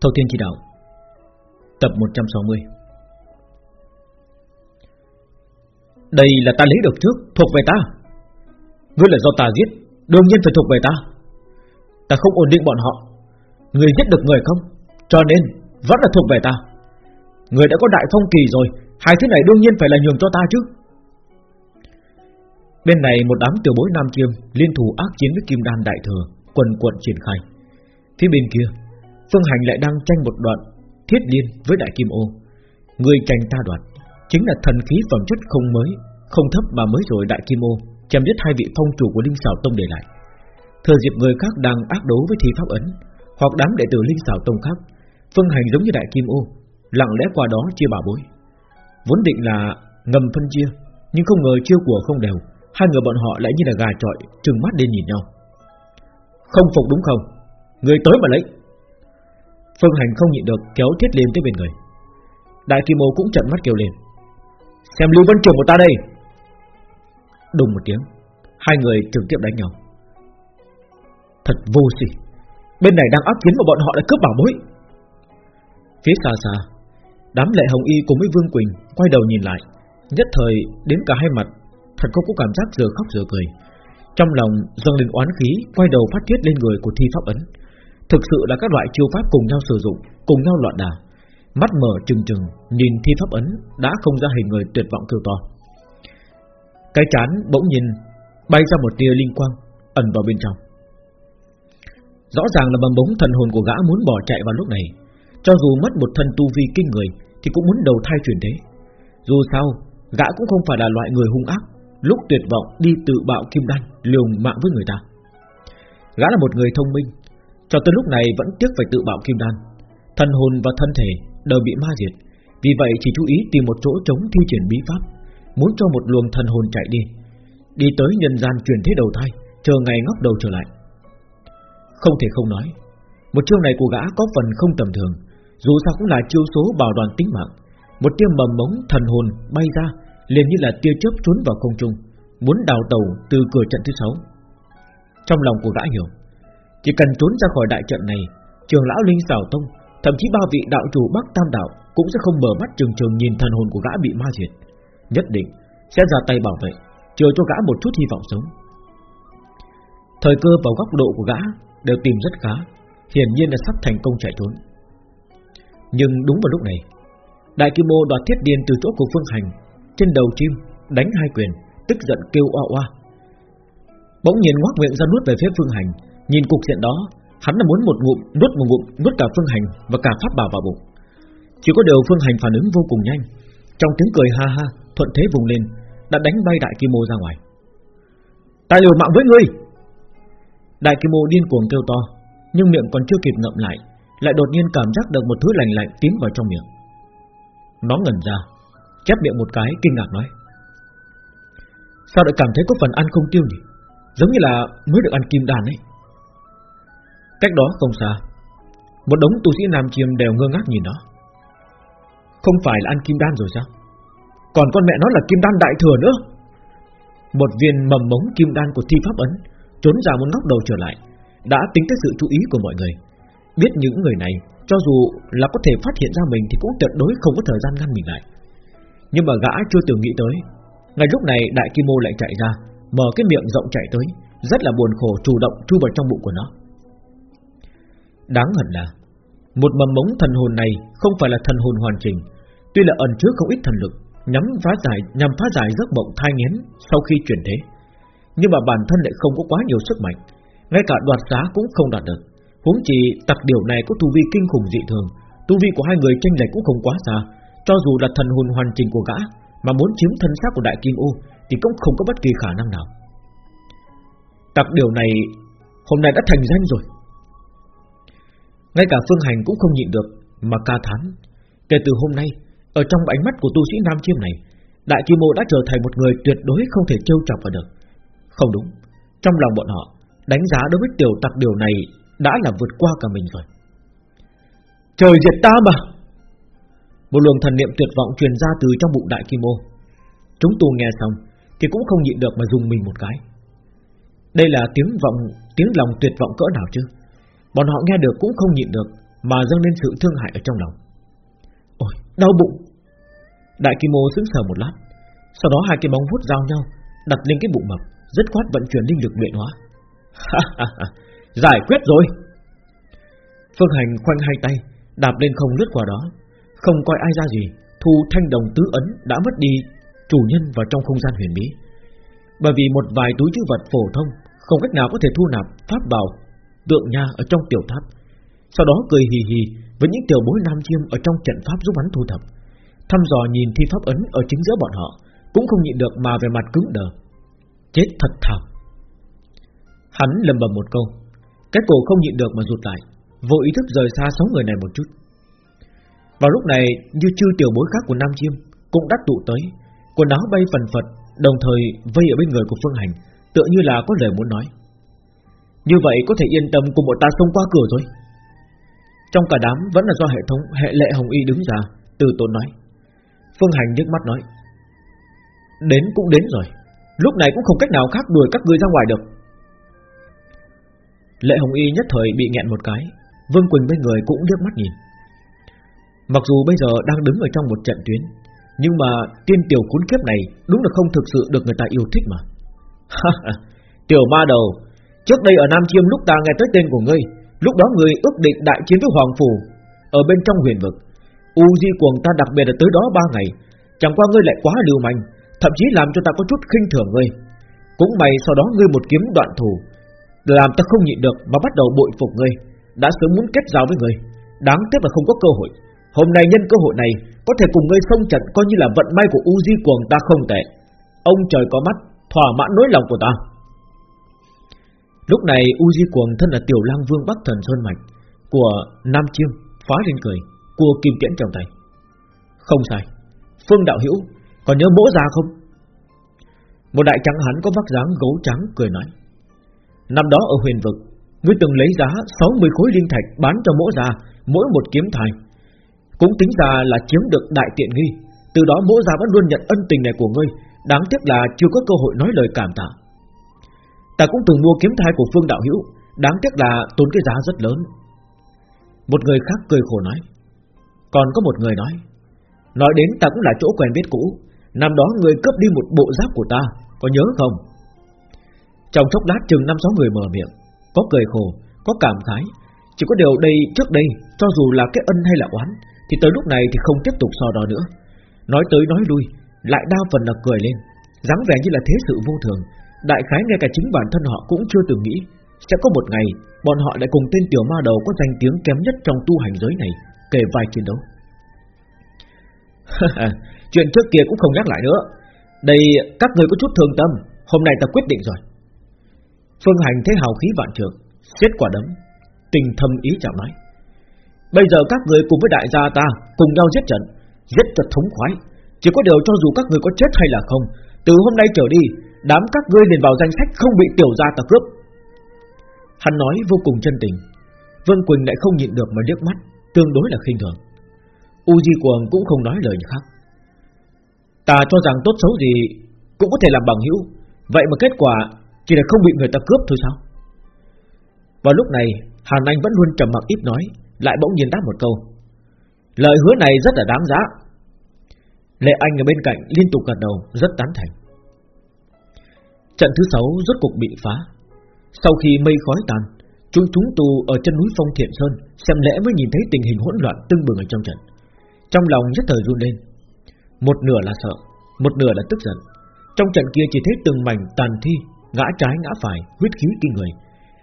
Thâu Thiên Chỉ Đạo. Tập 160 Đây là ta lấy được trước, Thuộc về ta. Ngươi là do ta giết, Đương nhiên phải thuộc về ta. Ta không ổn định bọn họ. Người giết được người không? Cho nên, vẫn là thuộc về ta. Người đã có đại phong kỳ rồi, Hai thứ này đương nhiên phải là nhường cho ta chứ. Bên này một đám tiểu bối nam chiêm Liên thủ ác chiến với kim đan đại thừa, Quần quận triển khai. Phía bên kia Phương Hành lại đang tranh một đoạn Thiết liên với đại kim ô Người tranh ta đoạt Chính là thần khí phẩm chất không mới Không thấp mà mới rồi đại kim ô chém giết hai vị phong chủ của Linh Sảo Tông để lại. Thừa dịp người khác đang ác đấu với thi pháp ấn, hoặc đám đệ tử Linh Sảo Tông khác, phương hành giống như đại kim ô, lặng lẽ qua đó chia bảo bối. Vốn định là ngầm phân chia, nhưng không ngờ chiêu của không đều, hai người bọn họ lại như là gà trọi, trừng mắt lên nhìn nhau. Không phục đúng không? Người tới mà lấy. Phương Hành không nhịn được kéo thiết liên tới bên người. Đại Kim Ô cũng trợn mắt kêu lên. Xem Lưu Vân Trường của ta đây. Đùng một tiếng, Hai người trực tiếp đánh nhau Thật vô sỉ Bên này đang áp kiến mà bọn họ lại cướp bảo bối Phía xa xa, Đám lệ hồng y cùng với Vương Quỳnh Quay đầu nhìn lại, Nhất thời đến cả hai mặt, Thật không có cảm giác giờ khóc giờ cười Trong lòng dâng lên oán khí, Quay đầu phát tiết lên người của thi pháp ấn Thực sự là các loại chiêu pháp cùng nhau sử dụng Cùng nhau loạn đà Mắt mở trừng trừng Nhìn thi pháp ấn Đã không ra hình người tuyệt vọng kêu to cái chán bỗng nhìn bay ra một tia linh quang ẩn vào bên trong. Rõ ràng là bầm bóng thần hồn của gã muốn bỏ chạy vào lúc này, cho dù mất một thân tu vi kinh người thì cũng muốn đầu thai chuyển thế. Dù sao, gã cũng không phải là loại người hung ác, lúc tuyệt vọng đi tự bạo kim đan, liều mạng với người ta. Gã là một người thông minh, cho tới lúc này vẫn tiếc phải tự bạo kim đan, thần hồn và thân thể đều bị ma diệt, vì vậy chỉ chú ý tìm một chỗ chống thi triển bí pháp muốn cho một luồng thần hồn chạy đi, đi tới nhân gian truyền thế đầu thai, chờ ngày ngóc đầu trở lại. Không thể không nói, một chiêu này của gã có phần không tầm thường, dù sao cũng là chiêu số bảo đoàn tính mạng. Một tia mầm mống thần hồn bay ra, liền như là tia chớp trốn vào không trung, muốn đào tàu từ cửa trận thứ sáu. Trong lòng của gã hiểu, chỉ cần trốn ra khỏi đại trận này, trường lão linh xảo tông, thậm chí ba vị đạo chủ bắc tam đạo cũng sẽ không mở mắt trường trường nhìn thần hồn của gã bị ma diệt nhất định sẽ ra tay bảo vệ, chờ cho gã một chút hy vọng sống. Thời cơ và góc độ của gã đều tìm rất khá, hiển nhiên là sắp thành công chạy trốn. Nhưng đúng vào lúc này, Đại Kim Mô đoạt thiết điên từ chỗ của Phương Hành, trên đầu chim đánh hai quyền, tức giận kêu oa oa. Bỗng nhiên ngoác miệng ra nuốt về phía Phương Hành, nhìn cục diện đó, hắn là muốn một ngụm nuốt một ngụm nuốt cả Phương Hành và cả pháp bảo vào bụng. Chỉ có điều Phương Hành phản ứng vô cùng nhanh, trong tiếng cười ha ha, thuận thế vùng lên, đã đánh bay Đại Kim Mô ra ngoài. Ta liều mạng với ngươi! Đại Kim Mô điên cuồng kêu to, nhưng miệng còn chưa kịp ngậm lại, lại đột nhiên cảm giác được một thứ lạnh lạnh tiến vào trong miệng. Nó ngẩn ra, chép miệng một cái kinh ngạc nói: Sao lại cảm thấy có phần ăn không tiêu nhỉ? Giống như là mới được ăn kim đàn ấy. Cách đó không xa, một đống tu sĩ nam chiêm đều ngơ ngác nhìn nó. Không phải là ăn kim đan rồi sao? Còn con mẹ nó là kim đan đại thừa nữa Một viên mầm mống kim đan của thi pháp ấn Trốn ra một ngóc đầu trở lại Đã tính tới sự chú ý của mọi người Biết những người này Cho dù là có thể phát hiện ra mình Thì cũng tuyệt đối không có thời gian ngăn mình lại Nhưng mà gã chưa từng nghĩ tới Ngay lúc này đại kim mô lại chạy ra Mở cái miệng rộng chạy tới Rất là buồn khổ chủ động chui vào trong bụng của nó Đáng hận là Một mầm mống thần hồn này Không phải là thần hồn hoàn chỉnh Tuy là ẩn chứa không ít thần lực nhắm phá giải nhằm phá giải giấc mộng thai nghén sau khi chuyển thế. Nhưng mà bản thân lại không có quá nhiều sức mạnh, ngay cả đoạt giá cũng không đạt được. Huống chi tặc điều này có tu vi kinh khủng dị thường, tu vi của hai người tranh lệch cũng không quá xa, cho dù là thần hồn hoàn chỉnh của gã mà muốn chiếm thân xác của đại kim ô thì cũng không có bất kỳ khả năng nào. Tặc điều này hôm nay đã thành danh rồi. Ngay cả Phương Hành cũng không nhịn được mà ca thán. Kể từ hôm nay, ở trong ánh mắt của tu sĩ Nam Chiêm này Đại Kim Mô đã trở thành một người tuyệt đối không thể trêu chọc vào được. Không đúng Trong lòng bọn họ Đánh giá đối với tiểu tặc điều này Đã là vượt qua cả mình rồi. Trời diệt ta mà! Một luồng thần niệm tuyệt vọng truyền ra từ trong bụng Đại Kim Mô. Chúng tu nghe xong Thì cũng không nhịn được mà dùng mình một cái. Đây là tiếng vọng Tiếng lòng tuyệt vọng cỡ nào chứ? Bọn họ nghe được cũng không nhịn được, Mà dâng lên sự thương hại ở trong lòng. Ôi, đau bụng! Đại Kim Ô sững sờ một lát. Sau đó hai cái bóng vuốt giao nhau, Đặt lên cái bụng mập Rất khoát vận chuyển linh lực luyện hóa. Giải quyết rồi! Phương Hành khoanh hai tay, Đạp lên không lướt qua đó. Không coi ai ra gì, Thu thanh đồng tứ ấn đã mất đi Chủ nhân vào trong không gian huyền bí. Bởi vì một vài túi chữ vật phổ thông, Không cách nào có thể thu nạp pháp bảo Tượng nha ở trong tiểu tháp, Sau đó cười hì hì Với những tiểu bối nam chiêm ở trong trận pháp giúp hắn thu thập. Thăm dò nhìn thi pháp ấn Ở chính giữa bọn họ, Cũng không nhịn được mà về mặt cứng đờ. Chết thật thảm. Hắn lầm bầm một câu, Cái cổ không nhịn được mà rụt lại, Vô ý thức rời xa sáu người này một chút. Vào lúc này, Như chư tiểu bối khác của Nam Chiêm Cũng đã tụ tới, Quần áo bay phần phật, Đồng thời vây ở bên người của Phương Hành, Tựa như là có lời muốn nói. Như vậy có thể yên tâm cùng bọn ta xông qua cửa rồi Trong cả đám vẫn là do hệ thống, Hệ lệ Hồng Y đứng ra, Từ tốn nói. Phương Hành nhức mắt nói, Đến cũng đến rồi. Lúc này cũng không cách nào khác đuổi các ngươi ra ngoài được. Lệ Hồng Y nhất thời bị nghẹn một cái, Vương Quỳnh bên người cũng liếc mắt nhìn. Mặc dù bây giờ đang đứng ở trong một trận tuyến, Nhưng mà tiên tiểu cuốn kiếp này Đúng là không thực sự được người ta yêu thích mà. Tiểu ma đầu Trước đây ở Nam Chiêm lúc ta nghe tới tên của ngươi, Lúc đó ngươi ước định đại chiến với Hoàng Phủ Ở bên trong huyền vực. U Di Quần ta đặc biệt là tới đó ba ngày, Chẳng qua ngươi lại quá lưu manh, Thậm chí làm cho ta có chút khinh thường ngươi. Cũng may sau đó ngươi một kiếm đoạn thủ, Làm ta không nhịn được mà bắt đầu bội phục ngươi, Đã sớm muốn kết giao với ngươi. Đáng tiếc là không có cơ hội. Hôm nay nhân cơ hội này, Có thể cùng ngươi xông trận coi như là vận may của U Di Quần ta không tệ. Ông trời có mắt, Thỏa mãn nỗi lòng của ta. Lúc này U Di Cuồng thân là tiểu lang vương Bắc Thần Sơn Mạch Của Nam Chiêm Phá lên cười, Cua kim tiễn trong tay. Không sai, Phương Đạo Hữu, Còn nhớ mỗ già không? Một đại trắng hắn có vóc dáng gấu trắng cười nói. Năm đó ở huyền vực, Ngươi từng lấy giá 60 khối linh thạch Bán cho mỗ già Mỗi một kiếm thai. Cũng tính ra là chiếm được đại tiện nghi, Từ đó mỗ già vẫn luôn nhận ân tình này của ngươi, Đáng tiếc là chưa có cơ hội nói lời cảm tạ. Ta cũng từng mua kiếm thai của Phương Đạo Hữu. Đáng tiếc là tốn cái giá rất lớn. Một người khác cười khổ nói. Còn có một người nói. Nói đến ta cũng là chỗ quen biết cũ. Năm đó người cướp đi một bộ giáp của ta. Có nhớ không? Trong chốc lát chừng năm sáu người mở miệng. Có cười khổ, có cảm khái. Chỉ có điều đây trước đây Cho dù là cái ân hay là oán Thì tới lúc này thì không tiếp tục so đo nữa. Nói tới nói lui Lại đa phần là cười lên. dáng vẻ như là thế sự vô thường. Đại khái ngay cả chính bản thân họ cũng chưa từng nghĩ, Sẽ có một ngày, Bọn họ lại cùng tên tiểu ma đầu có danh tiếng kém nhất trong tu hành giới này Kể vài chiến đấu. Chuyện trước kia cũng không nhắc lại nữa. Đây, các người có chút thương tâm, Hôm nay ta quyết định rồi. Phương Hành thấy hào khí vạn trường Xiết quả đấm, Tình thâm ý chào nói Bây giờ các người cùng với đại gia ta Cùng nhau giết trận, Giết thật thống khoái. Chỉ có điều cho dù các người có chết hay là không, Từ hôm nay trở đi Đám các ngươi liền vào danh sách không bị tiểu gia ta cướp Hắn nói vô cùng chân tình. Vân Quỳnh lại không nhịn được mà liếc mắt, Tương đối là khinh thường. U Di Quần cũng không nói lời khác. Ta cho rằng tốt xấu gì Cũng có thể làm bằng hữu, Vậy mà kết quả chỉ là không bị người ta cướp thôi sao? Vào lúc này, Hàn Anh vẫn luôn trầm mặc ít nói, Lại bỗng nhiên đáp một câu. Lời hứa này rất là đáng giá. Lệ Anh ở bên cạnh liên tục gật đầu, Rất tán thành. Trận thứ sáu rốt cục bị phá. Sau khi mây khói tàn, Chúng chúng tù ở chân núi Phong Thiện Sơn, Xem lẽ mới nhìn thấy tình hình hỗn loạn tưng bừng ở trong trận. Trong lòng nhất thời run lên. Một nửa là sợ, Một nửa là tức giận. Trong trận kia chỉ thấy từng mảnh tàn thi, Ngã trái ngã phải, huyết khí kinh người.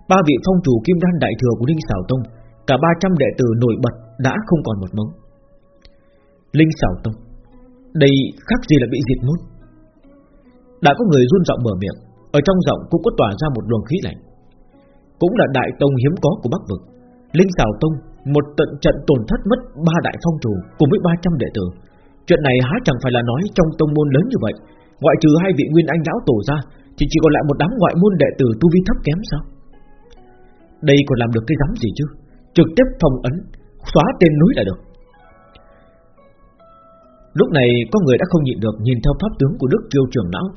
Ba vị phong chủ kim đan đại thừa của Linh Sảo Tông, Cả 300 đệ tử nổi bật Đã không còn một mống. Linh Sảo Tông, Đây khác gì là bị diệt nốt Đã có người run giọng mở miệng. Ở trong giọng cũng có tỏa ra một luồng khí lạnh. Cũng là đại tông hiếm có của Bắc Vực. Linh Sảo Tông, Một tận trận tổn thất mất ba đại phong chủ Cùng với 300 đệ tử. Chuyện này há chẳng phải là nói trong tông môn lớn như vậy. Ngoại trừ hai vị nguyên anh lão tổ ra, Thì chỉ còn lại một đám ngoại môn đệ tử tu vi thấp kém sao? Đây còn làm được cái dám gì chứ? Trực tiếp phong ấn, Xóa tên núi là được. Lúc này có người đã không nhịn được Nhìn theo pháp tướng của Đức Kiêu trưởng lão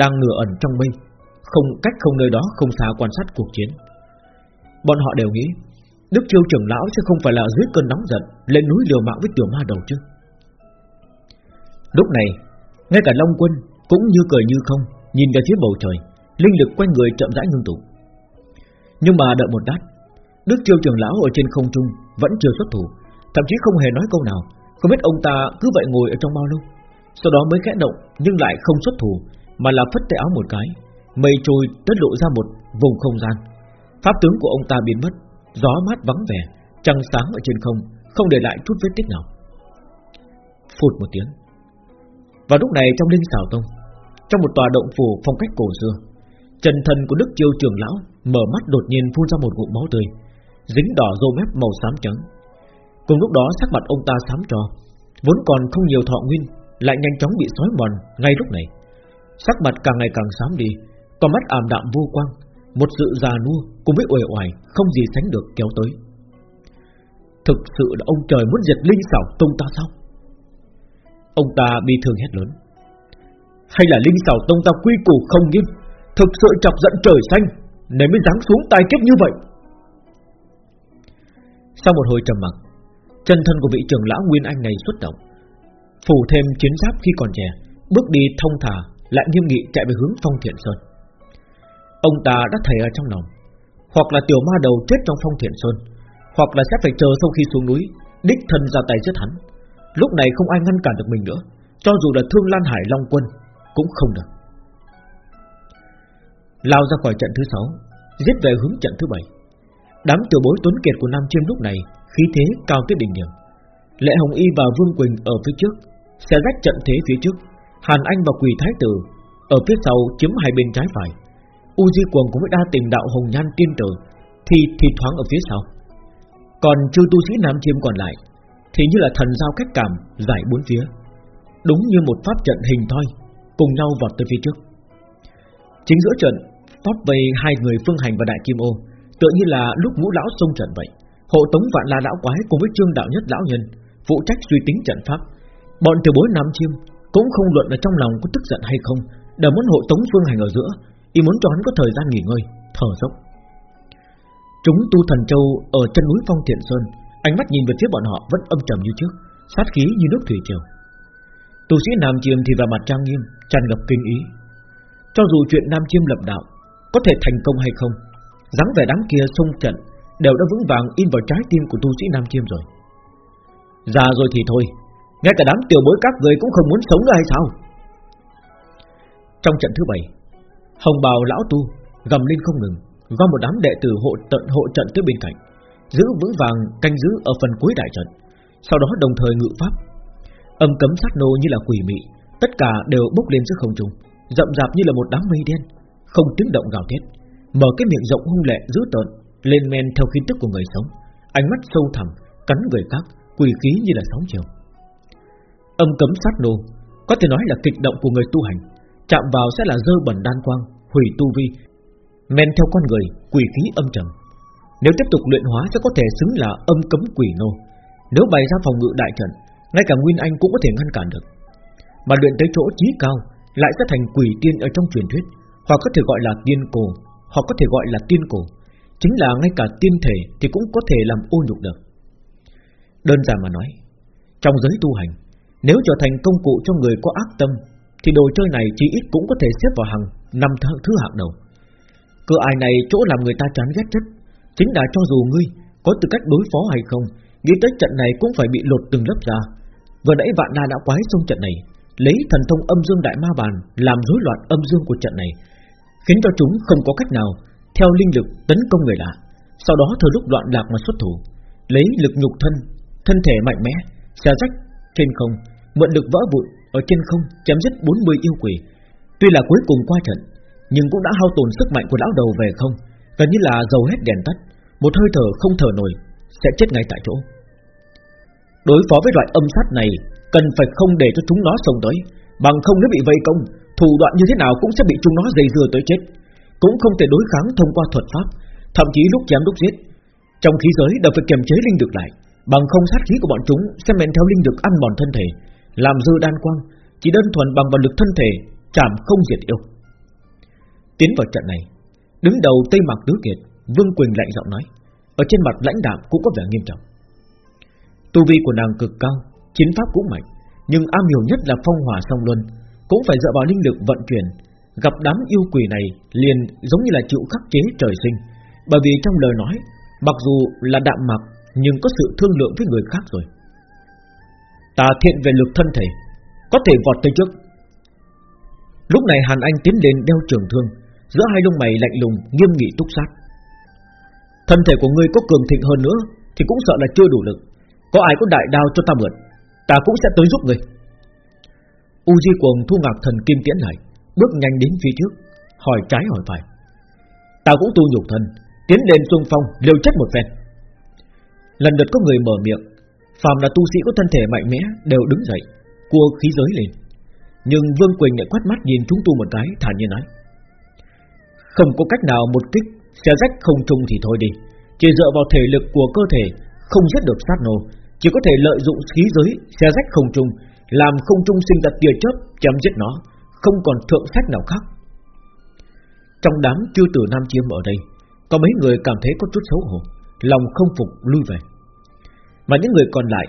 Đang nửa ẩn trong mây. Không cách không nơi đó không xa quan sát cuộc chiến Bọn họ đều nghĩ Đức Chiêu trưởng lão sẽ không phải là dưới cơn nóng giận lên núi liều mạng với tiểu ma đầu chứ? Lúc này, ngay cả Long Quân cũng như cười như không, nhìn về phía bầu trời, linh lực quanh người chậm rãi ngưng tụ. Nhưng mà đợi một đát, Đức Chiêu trưởng lão ở trên không trung vẫn chưa xuất thủ, thậm chí không hề nói câu nào, không biết ông ta cứ vậy ngồi ở trong bao lâu. Sau đó mới khẽ động nhưng lại không xuất thủ, mà là phất tay áo một cái, mây trôi tất lộ ra một vùng không gian. Pháp tướng của ông ta biến mất, gió mát vắng vẻ, trăng sáng ở trên không, không để lại chút vết tích nào. Phụt một tiếng. Vào lúc này trong linh xảo tông, trong một tòa động phủ phong cách cổ xưa, Trần thần của Đức Chiêu trưởng lão mở mắt đột nhiên phun ra một ngụm máu tươi, dính đỏ rô mép màu xám trắng. Cùng lúc đó sắc mặt ông ta xám trò, vốn còn không nhiều thọ nguyên, lại nhanh chóng bị sói mòn ngay lúc này. Sắc mặt càng ngày càng xám đi, con mắt ảm đạm vô quang, một sự già nua cùng với uể oải không gì sánh được kéo tới. Thực sự là ông trời muốn diệt linh xảo tông ta sao? Ông ta bi thương hét lớn. Hay là linh xảo tông ta quy củ không nghiêm, thực sự chọc giận trời xanh, nên mới giáng xuống tai kiếp như vậy. Sau một hồi trầm mặc, chân thân của vị trưởng lão Nguyên Anh này xuất động, phủ thêm chiến giáp khi còn trẻ, bước đi thông thả, lại nghiêm nghị chạy về hướng Phong Thiện Sơn. Ông ta đã thề ở trong lòng, hoặc là tiểu ma đầu chết trong Phong Thiện Sơn, hoặc là sẽ phải chờ sau khi xuống núi, đích thân ra tay giết hắn. Lúc này không ai ngăn cản được mình nữa, cho dù là Thương Lan Hải Long Quân cũng không được. Lao ra khỏi trận thứ sáu, giết về hướng trận thứ bảy. Đám tiểu bối tuấn kiệt của Nam Chiêm lúc này khí thế cao tới đỉnh điểm. Lệ Hồng Y và Vương Quỳnh ở phía trước, sẽ rách trận thế phía trước. Hàn Anh và Quỳ Thái Tử ở phía sau chiếm hai bên trái phải. U Di Quần cũng với đa tình đạo Hồng Nhan Tiên Tử thì thì thoáng ở phía sau. Còn chư tu sĩ Nam Chiêm còn lại thì như là thần giao cách cảm giải bốn phía, đúng như một pháp trận hình thoi cùng nhau vọt tới phía trước. Chính giữa trận pháp vây hai người Phương Hành và Đại Kim Ô, tựa như là lúc ngũ lão xông trận vậy. Hộ tống vạn la lão quái cùng với trương đạo nhất lão nhân phụ trách suy tính trận pháp. Bọn tiểu bối Nam Chiêm cũng không luận là trong lòng có tức giận hay không, đều muốn hộ tống Phương Hành ở giữa, y muốn cho hắn có thời gian nghỉ ngơi, thở dốc. Chúng tu thần châu ở chân núi Phong Thiện Sơn, ánh mắt nhìn về phía bọn họ vẫn âm trầm như trước, sát khí như nước thủy triều. Tu sĩ Nam Chiêm thì vào mặt trang nghiêm, tràn ngập kinh ý. Cho dù chuyện Nam Chiêm lập đạo có thể thành công hay không, dáng vẻ đám kia xông trận đều đã vững vàng in vào trái tim của tu sĩ Nam Chiêm rồi. Già rồi thì thôi, ngay cả đám tiểu bối các người cũng không muốn sống nữa hay sao? Trong trận thứ bảy, Hồng Bào lão tu gầm lên không ngừng, gom một đám đệ tử hộ tận hộ trận tới bên cạnh, giữ vững vàng canh giữ ở phần cuối đại trận, sau đó đồng thời ngự pháp, âm cấm sát nô như là quỷ mị, tất cả đều bốc lên giữa không trung, rậm rạp như là một đám mây đen, không tiếng động gào thét, mở cái miệng rộng hung lệ dữ tợn, lên men theo khí tức của người sống, ánh mắt sâu thẳm, cắn người khác, quỷ khí như là sóng chiều. Âm cấm sát nô, có thể nói là kịch động của người tu hành, chạm vào sẽ là dơ bẩn đan quang, hủy tu vi, men theo con người, quỷ khí âm trầm. Nếu tiếp tục luyện hóa sẽ có thể xứng là âm cấm quỷ nô. Nếu bày ra phòng ngự đại trận, ngay cả Nguyên Anh cũng có thể ngăn cản được. Mà luyện tới chỗ trí cao, lại sẽ thành quỷ tiên ở trong truyền thuyết, hoặc có thể gọi là tiên cổ, hoặc có thể gọi là tiên cổ. Chính là ngay cả tiên thể thì cũng có thể làm ô nhục được. Đơn giản mà nói, trong giới tu hành, nếu trở thành công cụ cho người có ác tâm, thì đồ chơi này chỉ ít cũng có thể xếp vào hàng năm thứ hạng đầu. Cửa ai này chỗ làm người ta chán ghét nhất, chính là cho dù ngươi có tư cách đối phó hay không, nghĩ tới trận này cũng phải bị lột từng lớp ra. Vừa nãy vạn la đã quái xong trận này, lấy thần thông âm dương đại ma bàn làm rối loạn âm dương của trận này, khiến cho chúng không có cách nào theo linh lực tấn công người lạ. Sau đó thừa lúc loạn lạc mà xuất thủ, lấy lực nhục thân, thân thể mạnh mẽ, xé rách trên không, mượn lực vỡ vụn ở trên không chém giết 40 yêu quỷ. Tuy là cuối cùng qua trận, nhưng cũng đã hao tổn sức mạnh của lão đầu về không, gần như là dầu hết đèn tắt, một hơi thở không thở nổi, sẽ chết ngay tại chỗ. Đối phó với loại âm sát này, cần phải không để cho chúng nó xông tới, bằng không nếu bị vây công, thủ đoạn như thế nào cũng sẽ bị chúng nó dây dưa tới chết, cũng không thể đối kháng thông qua thuật pháp, thậm chí lúc chém lúc giết. Trong khí giới đều phải kiềm chế linh lực lại, bằng không sát khí của bọn chúng sẽ men theo linh lực ăn mòn thân thể, làm dư đan quang, chỉ đơn thuần bằng vật lực thân thể, chạm không diệt yêu. Tiến vào trận này, đứng đầu Tây Mạc Tứ Kiệt, Vương Quỳnh lạnh giọng nói, Ở trên mặt lãnh đạm cũng có vẻ nghiêm trọng. Tu vi của nàng cực cao Chiến pháp cũng mạnh Nhưng am hiểu nhất là phong hỏa song luân Cũng phải dựa vào linh lực vận chuyển. Gặp đám yêu quỷ này liền giống như là chịu khắc chế trời sinh Bởi vì trong lời nói Mặc dù là đạm mặc Nhưng có sự thương lượng với người khác rồi. Ta thiện về lực thân thể Có thể vọt tới trước. Lúc này Hàn Anh tiến lên đeo trường thương Giữa hai lông mày lạnh lùng Nghiêm nghị túc sát. Thân thể của ngươi có cường thịnh hơn nữa Thì cũng sợ là chưa đủ lực. Có ai có đại đao cho ta mượn Ta cũng sẽ tới giúp ngươi. U Di Cuồng thu ngạc thần kim tiễn lại, Bước nhanh đến phía trước Hỏi trái hỏi phải. Ta cũng tu nhục thân Tiến lên xung phong liều chết một phen. Lần lượt có người mở miệng Phàm là tu sĩ có thân thể mạnh mẽ, Đều đứng dậy, Cua khí giới lên. Nhưng Vương Quỳnh lại quát mắt nhìn chúng tu một cái, Thản nhiên nói, Không có cách nào một kích Xe rách không trung thì thôi đi. Chỉ dựa vào thể lực của cơ thể, Không giết được sát nô. Chỉ có thể lợi dụng khí giới Xe rách không trung, Làm không trung sinh ra tia chớp chém giết nó, Không còn thượng sách nào khác. Trong đám chư tử Nam Chiêm ở đây, Có mấy người cảm thấy có chút xấu hổ, Lòng không phục lui về. Mà những người còn lại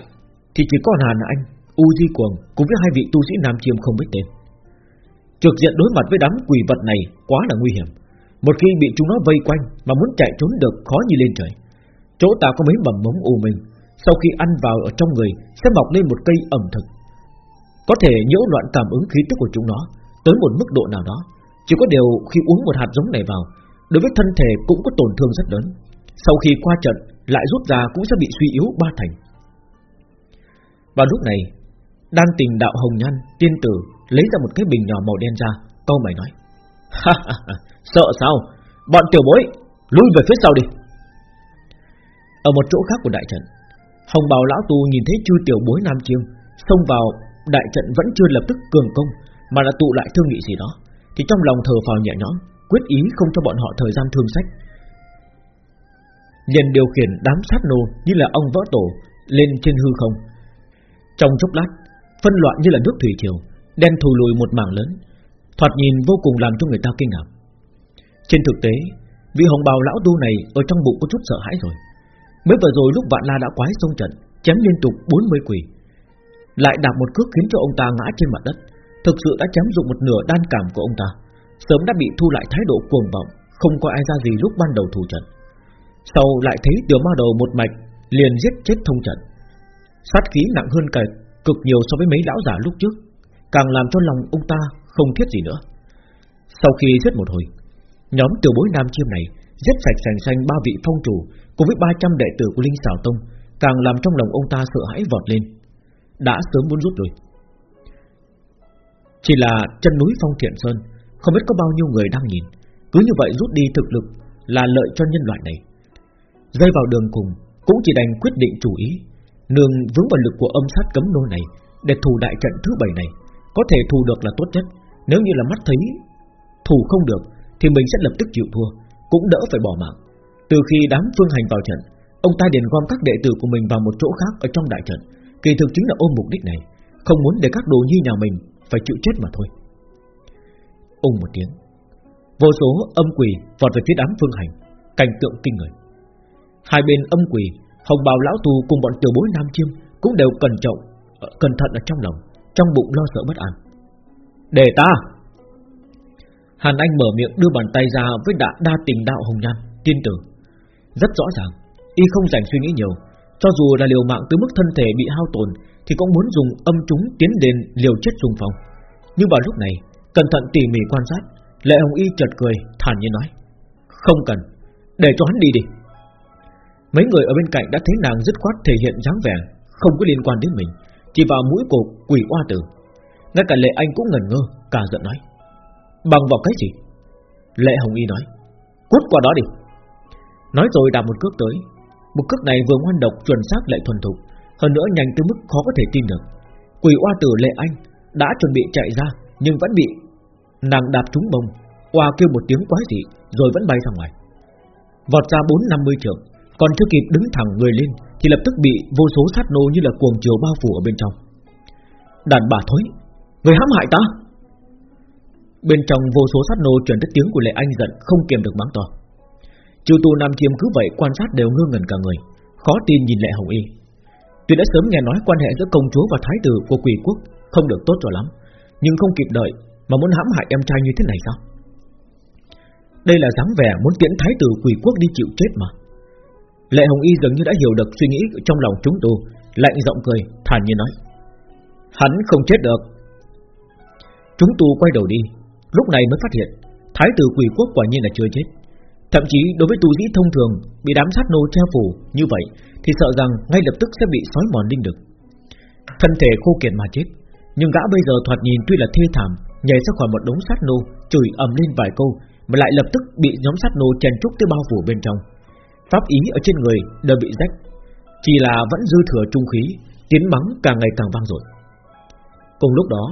Thì chỉ có Hàn Anh U Di Cuồng cùng với hai vị tu sĩ Nam Chiêm không biết tên. Trực diện đối mặt với đám quỷ vật này Quá là nguy hiểm. Một khi bị chúng nó vây quanh Mà muốn chạy trốn được khó như lên trời. Chỗ ta có mấy mầm mống u mình, Sau khi ăn vào ở trong người Sẽ mọc lên một cây ẩm thực. Có thể nhiễu loạn cảm ứng khí tức của chúng nó Tới một mức độ nào đó. Chỉ có điều khi uống một hạt giống này vào Đối với thân thể cũng có tổn thương rất lớn. Sau khi qua trận lại rút ra cũng sẽ bị suy yếu ba thành. Vào lúc này, Đan tình đạo hồng nhan, Tiên tử lấy ra một cái bình nhỏ màu đen ra, Câu mày nói Sợ sao? Bọn tiểu bối, Lui về phía sau đi. Ở một chỗ khác của đại trận, Hồng bào lão tu nhìn thấy chư tiểu bối nam chiêm Xông vào, đại trận vẫn chưa lập tức cường công, Mà đã tụ lại thương nghị gì đó, Thì trong lòng thờ phào nhẹ nhõm, Quyết ý không cho bọn họ thời gian thương sách liền điều khiển đám sát nô Như là ông võ tổ Lên trên hư không. Trong chốc lát, Phân loạn như là nước thủy triều, Đen thù lùi một mảng lớn, Thoạt nhìn vô cùng làm cho người ta kinh ngạc. Trên thực tế, Vị hồng bào lão tu này Ở trong bụng có chút sợ hãi rồi. Mới vừa rồi lúc vạn la đã quái xông trận, Chém liên tục 40 quỷ, Lại đạp một cước khiến cho ông ta ngã trên mặt đất. Thực sự đã chém dụng một nửa đan cảm của ông ta, Sớm đã bị thu lại thái độ cuồng vọng, Không có ai ra gì lúc ban đầu thủ trận. Sau lại thấy tiểu ma đầu một mạch, Liền giết chết thông trận. Sát khí nặng hơn cả cực nhiều so với mấy lão giả lúc trước, Càng làm cho lòng ông ta không thiết gì nữa. Sau khi giết một hồi, Nhóm tiểu bối nam chiêm này Giết sạch sành xanh ba vị phong chủ Cùng với 300 đệ tử của Linh Xảo Tông, Càng làm trong lòng ông ta sợ hãi vọt lên. Đã sớm muốn rút rồi. Chỉ là chân núi Phong Thiện Sơn, Không biết có bao nhiêu người đang nhìn. Cứ như vậy rút đi thực lực Là lợi cho nhân loại này. Rơi vào đường cùng, Cũng chỉ đành quyết định chủ ý. Nương vướng vào lực của âm sát cấm nô này, Để thủ đại trận thứ bảy này, Có thể thù được là tốt nhất. Nếu như là mắt thấy Thủ không được, Thì mình sẽ lập tức chịu thua, Cũng đỡ phải bỏ mạng. Từ khi đám phương hành vào trận, Ông ta điền gom các đệ tử của mình vào một chỗ khác Ở trong đại trận. Kỳ thực chính là ôm mục đích này, Không muốn để các đồ nhi nhà mình Phải chịu chết mà thôi. Ung một tiếng, Vô số âm quỷ vọt về phía đám phương hành, Cảnh tượng kinh người. Hai bên âm quỷ Hồng bào lão tù cùng bọn tiểu bối nam chiêm Cũng đều cẩn trọng Cẩn thận ở trong lòng Trong bụng lo sợ bất an. Để ta! Hàn Anh mở miệng đưa bàn tay ra Với đạ đa tình đạo hồng nhan Tiên tử. Rất rõ ràng Y không dành suy nghĩ nhiều Cho dù là liều mạng tới mức thân thể bị hao tổn Thì cũng muốn dùng âm chúng tiến đến liều chết xung phong. Nhưng vào lúc này Cẩn thận tỉ mỉ quan sát Lệ Hồng Y chợt cười thản nhiên nói Không cần Để cho hắn đi đi Mấy người ở bên cạnh đã thấy nàng dứt khoát thể hiện dáng vẻ, Không có liên quan đến mình, Chỉ vào mũi cổ quỷ oa tử. Ngay cả Lệ Anh cũng ngẩn ngơ, Cả giận nói, Bằng vào cái gì? Lệ Hồng Y nói, Cút qua đó đi. Nói rồi đạp một cước tới. Một cước này vừa ngoan độc chuẩn xác lại thuần thục, Hơn nữa nhanh tới mức khó có thể tin được. Quỷ oa tử Lệ Anh Đã chuẩn bị chạy ra, Nhưng vẫn bị nàng đạp trúng bông, Oa kêu một tiếng quái dị, Rồi vẫn bay ra ngoài. Vọt ra bốn năm mươi trượng còn chưa kịp đứng thẳng người lên, Thì lập tức bị vô số sát nô như là cuồng chiều bao phủ ở bên trong. Đàn bà thối, Người hãm hại ta! Bên trong vô số sát nô truyền tới tiếng của Lệ Anh giận Không kiềm được mắng to. Chư tu Nam Chiêm cứ vậy quan sát đều ngơ ngẩn cả người, Khó tin nhìn Lệ Hồng Y. Tuy đã sớm nghe nói quan hệ giữa công chúa và thái tử của quỷ quốc Không được tốt cho lắm, Nhưng không kịp đợi Mà muốn hãm hại em trai như thế này sao? Đây là dáng vẻ muốn tiễn thái tử quỷ quốc đi chịu chết mà. Lệ Hồng Y dường như đã hiểu được suy nghĩ trong lòng chúng tu Lạnh giọng cười, thản nhiên nói. Hắn không chết được. Chúng tu quay đầu đi, Lúc này mới phát hiện, Thái tử quỷ quốc quả nhiên là chưa chết. Thậm chí đối với tu sĩ thông thường, Bị đám sát nô treo phủ như vậy, Thì sợ rằng ngay lập tức sẽ bị sói mòn linh lực. Thân thể khô kiệt mà chết, Nhưng gã bây giờ thoạt nhìn tuy là thê thảm, Nhảy ra khỏi một đống sát nô, Chửi ầm lên vài câu, Mà lại lập tức bị nhóm sát nô chèn trúc tới bao phủ bên trong. Pháp ý ở trên người đều bị rách. Chỉ là vẫn dư thừa trung khí Tiến mắng càng ngày càng vang dội. Cùng lúc đó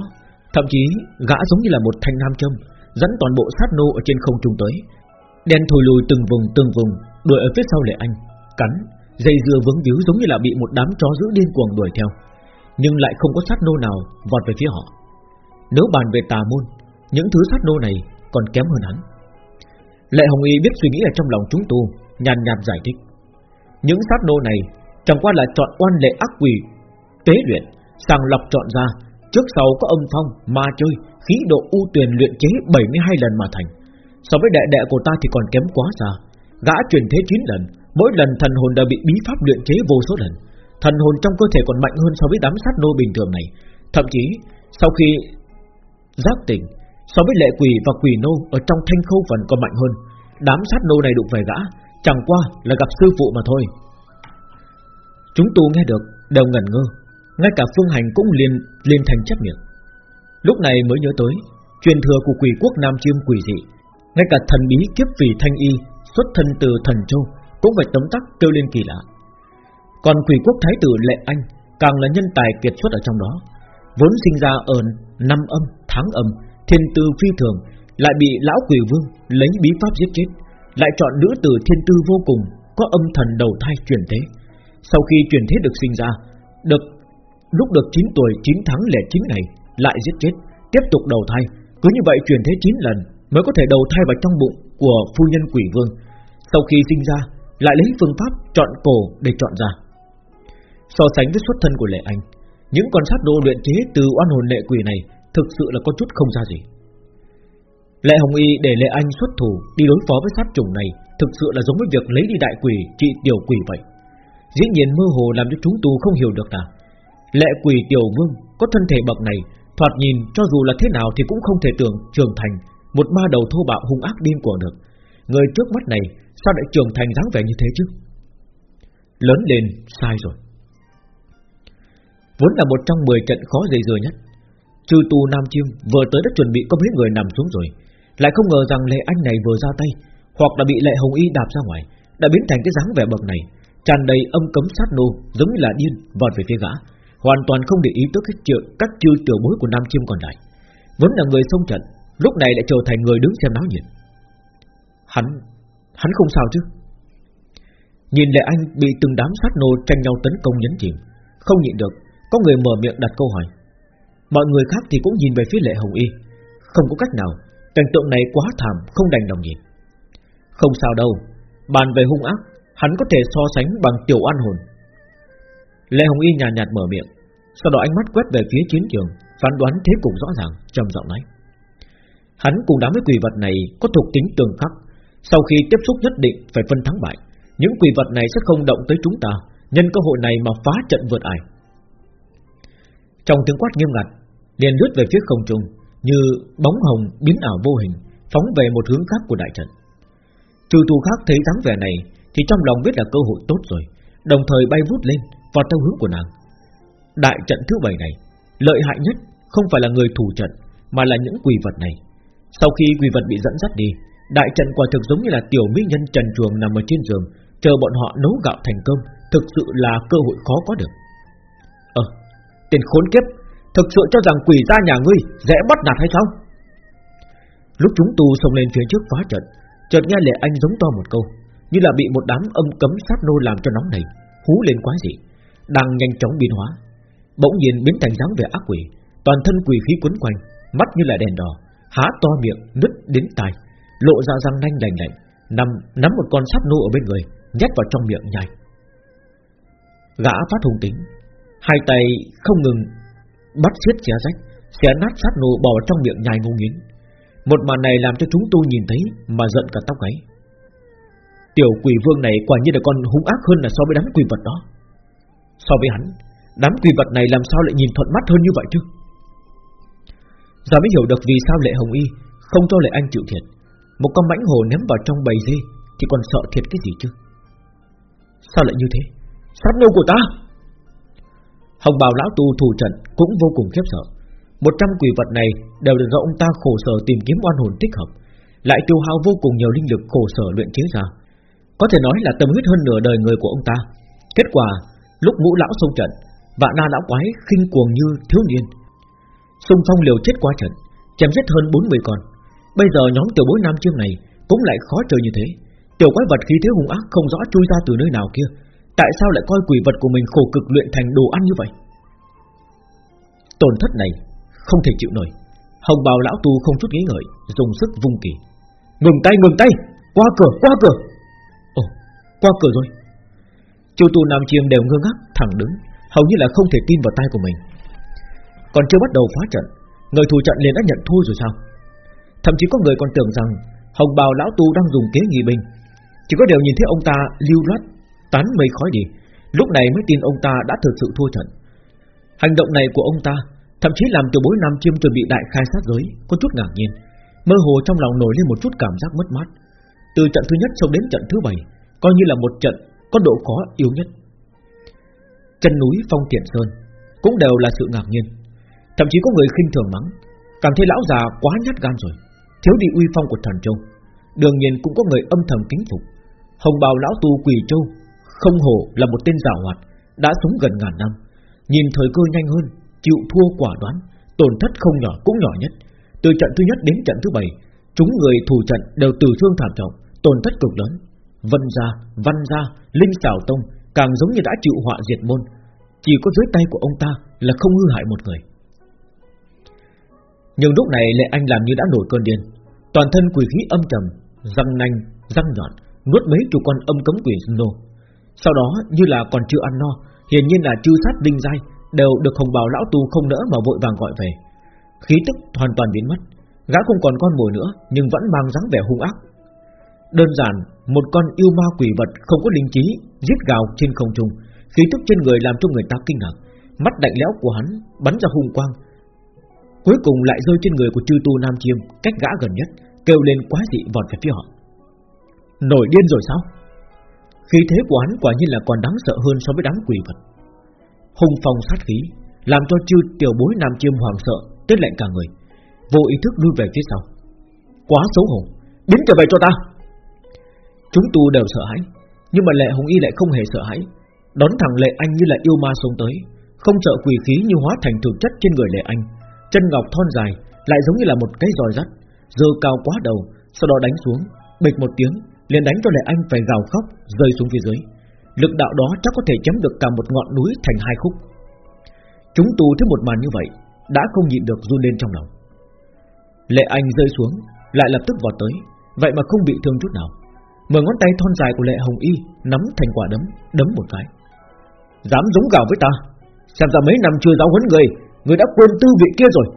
Thậm chí gã giống như là một thanh nam châm Dẫn toàn bộ sát nô ở trên không trung tới. Đen thổi lùi từng vùng từng vùng Đuổi ở phía sau lệ anh. Cắn, dây dưa vướng víu giống như là bị một đám chó giữ điên cuồng đuổi theo. Nhưng lại không có sát nô nào vọt về phía họ. Nếu bàn về tà môn Những thứ sát nô này còn kém hơn hắn. Lệ Hồng Y biết suy nghĩ ở trong lòng chúng tu Nhàn nhạt giải thích. Những sát nô này Chẳng qua là chọn oan lệ ác quỷ Tế luyện, sàng lọc chọn ra Trước sau có âm phong, ma chơi Khí độ u tuyền luyện chế 72 lần mà thành. So với đệ đệ của ta thì còn kém quá xa. Gã truyền thế 9 lần Mỗi lần thần hồn đã bị bí pháp luyện chế vô số lần. Thần hồn trong cơ thể còn mạnh hơn so với đám sát nô bình thường này. Thậm chí Sau khi giác tỉnh So với lệ quỷ và quỷ nô Ở trong thanh khâu phần còn mạnh hơn. Đám sát nô này đụng về gã Chẳng qua là gặp sư phụ mà thôi. Chúng tu nghe được, Đều ngẩn ngơ. Ngay cả phương hành cũng liền liền thành chấp miệng Lúc này mới nhớ tới, Truyền thừa của quỷ quốc Nam Chiêm quỷ dị. Ngay cả thần bí kiếp vì thanh y Xuất thân từ thần châu Cũng phải tấm tắc kêu lên kỳ lạ. Còn quỷ quốc thái tử Lệ Anh Càng là nhân tài kiệt xuất ở trong đó. Vốn sinh ra ở năm âm, tháng âm, Thiên tư phi thường, Lại bị lão quỷ vương lấy bí pháp giết chết. Lại chọn nữ tử thiên tư vô cùng Có âm thần đầu thai truyền thế Sau khi truyền thế được sinh ra Được lúc được 9 tuổi 9 tháng lẻ 9 ngày Lại giết chết Tiếp tục đầu thai Cứ như vậy truyền thế 9 lần mới có thể đầu thai vào trong bụng của phu nhân quỷ vương. Sau khi sinh ra, lại lấy phương pháp chọn cổ để chọn ra. So sánh với xuất thân của lệ anh, những con sát đồ luyện chế từ oan hồn lệ quỷ này thực sự là có chút không ra gì. Lệ Hồng Y để Lệ Anh xuất thủ đi đối phó với sát trùng này thực sự là giống với việc lấy đi đại quỷ, trị tiểu quỷ vậy. Dĩ nhiên mơ hồ làm cho chúng tu không hiểu được là Lệ quỷ tiểu vương, có thân thể bậc này, thoạt nhìn cho dù là thế nào thì cũng không thể tưởng trưởng thành, một ma đầu thô bạo hung ác điên cuồng được. Người trước mắt này, Sao lại trưởng thành dáng vẻ như thế chứ? Lớn lên, sai rồi. Vốn là một trong 10 trận khó dây dưa nhất. Trừ tù Nam Chiêm Vừa tới đã chuẩn bị có mấy người nằm xuống rồi. Lại không ngờ rằng Lệ Anh này vừa ra tay, Hoặc là bị Lệ Hồng Y đạp ra ngoài, Đã biến thành cái dáng vẻ bậc này, tràn đầy âm cấm sát nô, giống như là điên, vọt về phía gã, hoàn toàn không để ý tới các chiêu các chiêu tiểu bối của nam chiêm còn lại. Vốn là người xông trận, Lúc này lại trở thành người đứng xem náo nhiệt. Hắn Hắn không sao chứ? Nhìn Lệ Anh bị từng đám sát nô tranh nhau tấn công nhấn chìm, Không nhịn được, Có người mở miệng đặt câu hỏi. Mọi người khác thì cũng nhìn về phía Lệ Hồng Y, Không có cách nào Cảnh tượng này quá thảm không đành đồng nhìn. Không sao đâu Bàn về hung ác Hắn có thể so sánh bằng tiểu an hồn. Lê Hồng Y nhàn nhạt, nhạt mở miệng Sau đó ánh mắt quét về phía chiến trường Phán đoán thế cục rõ ràng trầm giọng nói. Hắn cùng đám với quỷ vật này có thuộc tính tương khắc Sau khi tiếp xúc nhất định phải phân thắng bại Những quỷ vật này sẽ không động tới chúng ta Nhân cơ hội này mà phá trận vượt ải. Trong tiếng quát nghiêm ngặt liền lướt về phía không trung như bóng hồng biến ảo vô hình, Phóng về một hướng khác của đại trận. Trừ tù khác thấy dáng vẻ này, Thì trong lòng biết là cơ hội tốt rồi, Đồng thời bay vút lên vào theo hướng của nàng. Đại trận thứ bảy này, Lợi hại nhất không phải là người thủ trận, Mà là những quỷ vật này. Sau khi quỷ vật bị dẫn dắt đi, Đại trận quả thực giống như là tiểu mỹ nhân trần chuồng nằm ở trên giường, Chờ bọn họ nấu gạo thành cơm Thực sự là cơ hội khó có được. Ờ Tên khốn kiếp! Thực sự cho rằng quỷ ra nhà ngươi Dễ bắt nạt hay sao Lúc chúng tu xông lên phía trước phá trận Chợt nghe lệ anh giống to một câu Như là bị một đám âm cấm sát nô làm cho nóng này Hú lên quá dị Đang nhanh chóng biến hóa Bỗng nhiên biến thành dáng vẻ ác quỷ Toàn thân quỷ khí quấn quanh Mắt như là đèn đỏ há to miệng nứt đến tai, lộ ra răng nanh lành lạnh, nằm nắm một con sát nô ở bên người, nhét vào trong miệng nhai. Gã phát hung tính, hai tay không ngừng bắt xiết xé rách, xé nát sắt nô bỏ vào trong miệng nhai ngu nghiến. Một màn này làm cho chúng tôi nhìn thấy mà giận cả tóc gáy. Tiểu quỷ vương này quả nhiên là con hung ác hơn là so với đám quỷ vật đó. So với hắn, đám quỷ vật này làm sao lại nhìn thuận mắt hơn như vậy chứ? Giờ mới hiểu được vì sao lệ hồng y không cho lệ anh chịu thiệt. Một con mãnh hồ ném vào trong bầy dê thì còn sợ thiệt cái gì chứ? Sao lại như thế? Sát nô của ta! Hồng bào lão tu thủ trận cũng vô cùng khiếp sợ. Một trăm quỷ vật này đều được do ông ta khổ sở tìm kiếm oan hồn tích hợp, lại tiêu hao vô cùng nhiều linh lực khổ sở luyện chế ra. Có thể nói là tâm huyết hơn nửa đời người của ông ta. Kết quả, lúc ngũ lão xông trận, vạn na lão quái khinh cuồng như thiếu niên, xung phong liều chết qua trận, chém giết hơn 40 con. Bây giờ nhóm tiểu bối nam chương này cũng lại khó chơi như thế. Tiểu quái vật khí thế hung ác không rõ chui ra từ nơi nào kia, tại sao lại coi quỷ vật của mình khổ cực luyện thành đồ ăn như vậy? Tổn thất này không thể chịu nổi. Hồng bào lão tu không chút nghĩ ngợi, dùng sức vung kỳ. Ngừng tay, ngừng tay, qua cửa, qua cửa. Ồ, qua cửa rồi. Chu tu nam chiêm đều ngơ ngác, thẳng đứng, hầu như là không thể tin vào tay của mình. Còn chưa bắt đầu phá trận, người thù trận liền đã nhận thua rồi sao? Thậm chí có người còn tưởng rằng hồng bào lão tu đang dùng kế nghi binh, chỉ có điều nhìn thấy ông ta lưu loát, tán mây khói đi, lúc này mới tin ông ta đã thực sự thua trận. Hành động này của ông ta Thậm chí làm từ bối Nam Chiêm chuẩn bị đại khai sát giới Có chút ngạc nhiên. Mơ hồ trong lòng nổi lên một chút cảm giác mất mát. Từ trận thứ nhất xong đến trận thứ bảy Coi như là một trận có độ khó yếu nhất. Chân núi Phong Tiện Sơn Cũng đều là sự ngạc nhiên. Thậm chí có người khinh thường mắng Cảm thấy lão già quá nhát gan rồi Thiếu đi uy phong của thần châu. Đương nhiên cũng có người âm thầm kính phục. Hồng bào lão tu quỳ châu không hổ là một tên giả hoạt Đã sống gần ngàn năm Nhìn thời cơ nhanh hơn chịu thua quả đoán, tổn thất không nhỏ cũng nhỏ nhất. Từ trận thứ nhất đến trận thứ bảy, chúng người thủ trận đều tử thương thảm trọng, tổn thất cực lớn. Vân gia, Văn gia, Linh xảo Tông càng giống như đã chịu họa diệt môn, chỉ có dưới tay của ông ta là không hư hại một người. Nhưng lúc này Lệ Anh làm như đã nổi cơn điên, toàn thân quỷ khí âm trầm, răng nanh, răng nhọn, nuốt mấy chục con âm cấm quỷ nô. Sau đó như là còn chưa ăn no, hiển nhiên là chư sát đinh dai đều được hồng bào lão tu không nỡ mà vội vàng gọi về. Khí tức hoàn toàn biến mất, gã không còn con mồi nữa nhưng vẫn mang dáng vẻ hung ác. Đơn giản, một con yêu ma quỷ vật không có linh trí giết gào trên không trung, khí tức trên người làm cho người ta kinh ngạc, mắt lạnh lẽo của hắn bắn ra hung quang. Cuối cùng lại rơi trên người của chư tu nam chiêm cách gã gần nhất, kêu lên quá dị vọt về phía họ. Nổi điên rồi sao? Khí thế của hắn quả nhiên là còn đáng sợ hơn so với đám quỷ vật hung phong sát khí, làm cho chư tiểu bối nam chiêm hoàng sợ, Tết lạnh cả người, vô ý thức lui về phía sau. Quá xấu hổ, đến trở về cho ta. Chúng tu đều sợ hãi, nhưng mà lệ hồng y lại không hề sợ hãi, đón thẳng lệ anh như là yêu ma xuống tới, không sợ quỷ khí như hóa thành thực chất trên người lệ anh, chân ngọc thon dài lại giống như là một cái roi rắt, giơ cao quá đầu, sau đó đánh xuống, bịch một tiếng, liền đánh cho lệ anh phải gào khóc, rơi xuống phía dưới. Lực đạo đó chắc có thể chém được cả một ngọn núi thành hai khúc. Chúng tù thấy một màn như vậy Đã không nhịn được run lên trong lòng. Lệ Anh rơi xuống Lại lập tức vọt tới Vậy mà không bị thương chút nào. Mở ngón tay thon dài của Lệ Hồng Y Nắm thành quả đấm, đấm một cái. Dám giống gào với ta? Xem ra mấy năm chưa giáo huấn người Người đã quên tư vị kia rồi.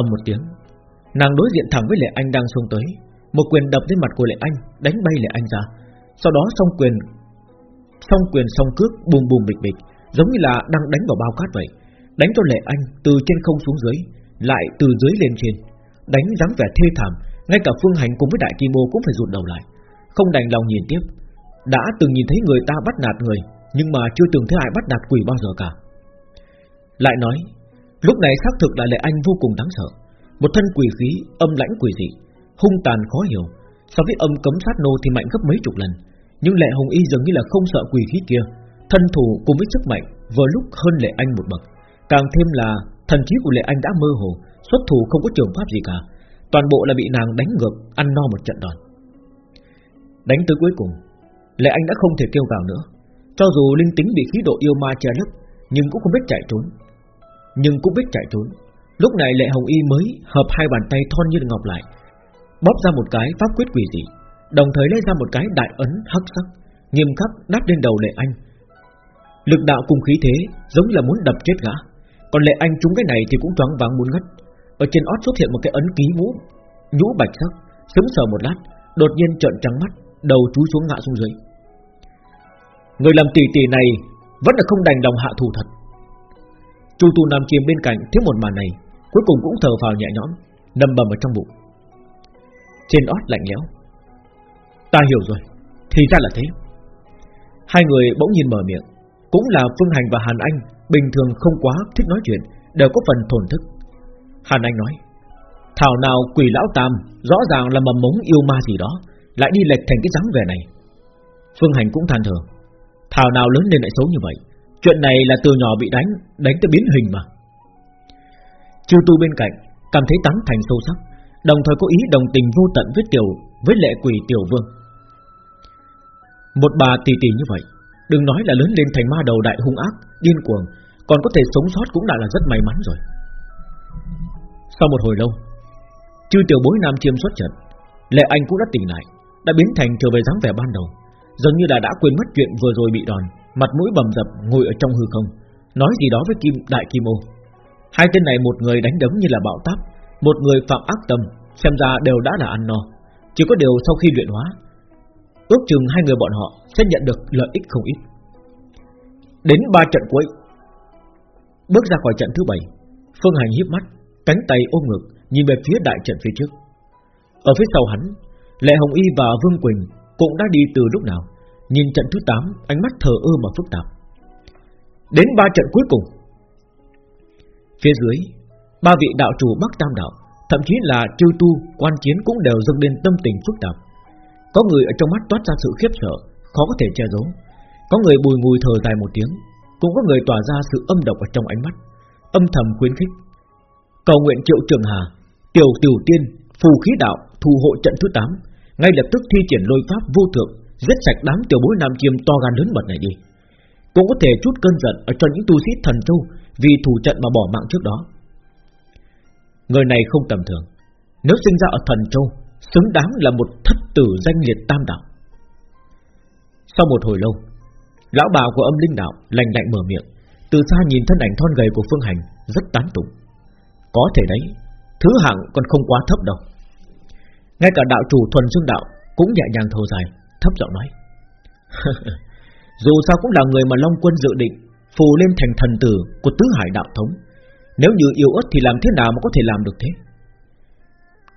Ầm một tiếng Nàng đối diện thẳng với Lệ Anh đang xông tới. Một quyền đập lên mặt của Lệ Anh, Đánh bay Lệ Anh ra. Sau đó song quyền Song quyền song cước bùm bùm bịch bịch, Giống như là đang đánh vào bao cát vậy. Đánh cho Lệ Anh từ trên không xuống dưới, Lại từ dưới lên trên. Đánh dáng vẻ thê thảm, Ngay cả Phương Hành cùng với Đại Kim Ô cũng phải rụt đầu lại. Không đành lòng nhìn tiếp. Đã từng nhìn thấy người ta bắt nạt người, Nhưng mà chưa từng thấy ai bắt nạt quỷ bao giờ cả. Lại nói, Lúc này xác thực là Lệ Anh vô cùng đáng sợ. Một thân quỷ khí, âm lãnh quỷ dị Hung tàn khó hiểu. So với âm cấm sát nô thì mạnh gấp mấy chục lần. Nhưng lệ hồng y dường như là không sợ quỷ khí kia. Thân thủ cùng với sức mạnh, Vừa lúc hơn lệ anh một bậc. Càng thêm là thần trí của lệ anh đã mơ hồ, Xuất thủ không có trường pháp gì cả. Toàn bộ là bị nàng đánh ngược, Ăn no một trận đòn. Đánh tới cuối cùng, Lệ anh đã không thể kêu gào nữa. Cho dù linh tính bị khí độ yêu ma che lấp, Nhưng cũng không biết chạy trốn. Nhưng cũng biết chạy trốn. Lúc này lệ hồng y mới hợp hai bàn tay thon như ngọc lại Bóp ra một cái pháp quyết quỷ dị, Đồng thời lấy ra một cái đại ấn hắc sắc, Nghiêm khắc đáp lên đầu lệ anh. Lực đạo cùng khí thế Giống là muốn đập chết gã, Còn lệ anh trúng cái này thì cũng choáng váng muốn ngất. Ở trên ót xuất hiện một cái ấn ký mũ Nhũ bạch sắc, Sững sờ một lát, Đột nhiên trợn trắng mắt, Đầu chú xuống ngã xuống dưới. Người làm tỷ tỷ này Vẫn là không đành lòng hạ thủ thật. Chu tu nằm chìm bên cạnh thấy một màn này, Cuối cùng cũng thở vào nhẹ nhõm, Nằm bầm ở trong bụng. Trên ót lạnh lẽo. Ta hiểu rồi, Thì ra là thế. Hai người bỗng nhìn mở miệng. Cũng là Phương Hành và Hàn Anh, Bình thường không quá thích nói chuyện, Đều có phần thổn thức. Hàn Anh nói, Thảo nào quỷ lão tam, Rõ ràng là mầm mống yêu ma gì đó, Lại đi lệch thành cái dáng vẻ này. Phương Hành cũng than thở, Thảo nào lớn lên lại xấu như vậy, Chuyện này là từ nhỏ bị đánh Đánh tới biến hình mà. Chư tu bên cạnh Cảm thấy tán thành sâu sắc. Đồng thời có ý đồng tình vô tận với tiểu, Với lệ quỷ tiểu vương. Một bà tỷ tỷ như vậy, Đừng nói là lớn lên thành ma đầu đại hung ác, Điên cuồng, Còn có thể sống sót cũng đã là rất may mắn rồi. Sau một hồi lâu, Chư tiểu bối nam chiêm xuất trận, Lệ anh cũng đã tỉnh lại, Đã biến thành trở về dáng vẻ ban đầu, Dường như là đã quên mất chuyện vừa rồi bị đòn, Mặt mũi bầm dập ngồi ở trong hư không, Nói gì đó với kim, đại kim ô. Hai tên này một người đánh đấm như là bạo táp một người phạm ác tâm, Xem ra đều đã là ăn no. Chỉ có điều sau khi luyện hóa, Ước chừng hai người bọn họ sẽ nhận được lợi ích không ít. Đến ba trận cuối, Bước ra khỏi trận thứ bảy, Phương Hành hiếp mắt, Cánh tay ôm ngực, Nhìn về phía đại trận phía trước. Ở phía sau hắn, Lệ Hồng Y và Vương Quỳnh Cũng đã đi từ lúc nào, Nhìn trận thứ 8 Ánh mắt thờ ơ mà phức tạp. Đến ba trận cuối cùng, Phía dưới Ba vị đạo chủ Bắc Tam Đạo Thậm chí là chư tu, quan chiến cũng đều dâng lên tâm tình phức tạp. Có người ở trong mắt toát ra sự khiếp sợ Khó có thể che giấu. Có người bùi ngùi thở dài một tiếng Cũng có người tỏa ra sự âm độc ở trong ánh mắt Âm thầm khuyến khích. Cầu nguyện triệu trường hà Tiểu tiểu tiên, phù khí đạo Thù hộ trận thứ 8 Ngay lập tức thi triển lôi pháp vô thượng Giết sạch đám tiểu bối nam chiêm to gan lớn mật này đi. Cũng có thể chút cơn giận Ở cho những tu sĩ thần châu Vì thủ trận mà bỏ mạng trước đó. Người này không tầm thường. Nếu sinh ra ở thần châu, Xứng đáng là một thất tử danh liệt tam đạo. Sau một hồi lâu, Lão bà của âm linh đạo lành lạnh mở miệng, Từ xa nhìn thân ảnh thon gầy của Phương Hành, Rất tán tụng. Có thể đấy, Thứ hạng còn không quá thấp đâu. Ngay cả đạo chủ thuần dương đạo Cũng nhẹ nhàng thở dài, Thấp giọng nói, Dù sao cũng là người mà Long Quân dự định Phù lên thành thần tử của tứ hải đạo thống nếu như yêu ớt thì làm thế nào mà có thể làm được thế?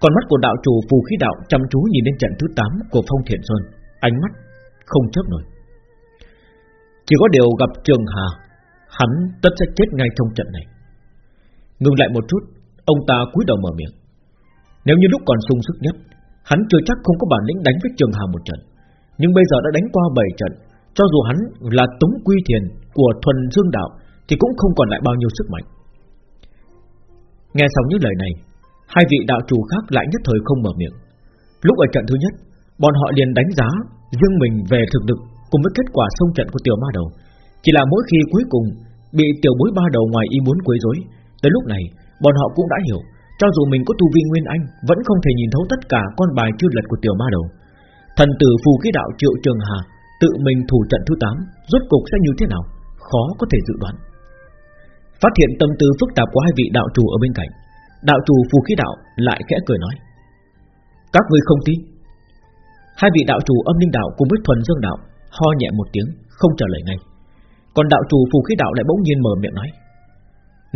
Con mắt của đạo chủ phù khí đạo Chăm chú nhìn lên trận thứ 8 của Phong Thiện Sơn. Ánh mắt không chớp nổi. Chỉ có điều gặp Trường Hà, Hắn tất sẽ chết ngay trong trận này. Ngừng lại một chút, Ông ta cúi đầu mở miệng. Nếu như lúc còn sung sức nhất, Hắn chưa chắc không có bản lĩnh đánh với Trường Hà một trận. Nhưng bây giờ đã đánh qua 7 trận, Cho dù hắn là Tống Quy Thiền Của thuần dương đạo Thì cũng không còn lại bao nhiêu sức mạnh. Nghe xong những lời này, Hai vị đạo chủ khác lại nhất thời không mở miệng. Lúc ở trận thứ nhất, Bọn họ liền đánh giá riêng mình về thực lực Cùng với kết quả xông trận của tiểu ma đầu. Chỉ là mỗi khi cuối cùng Bị tiểu bối ba đầu ngoài ý muốn quấy rối, Tới lúc này, bọn họ cũng đã hiểu, Cho dù mình có tu vi nguyên anh, Vẫn không thể nhìn thấu tất cả con bài chưa lật của tiểu ma đầu. Thần tử phù ký đạo triệu trường hà Tự mình thủ trận thứ 8 Rốt cục sẽ như thế nào, Khó có thể dự đoán. Phát hiện tâm tư phức tạp của hai vị đạo chủ ở bên cạnh. Đạo chủ phù khí đạo lại khẽ cười nói, Các người không tin. Hai vị đạo chủ âm linh đạo cùng với thuần dương đạo Ho nhẹ một tiếng, Không trả lời ngay. Còn đạo chủ phù khí đạo lại bỗng nhiên mở miệng nói,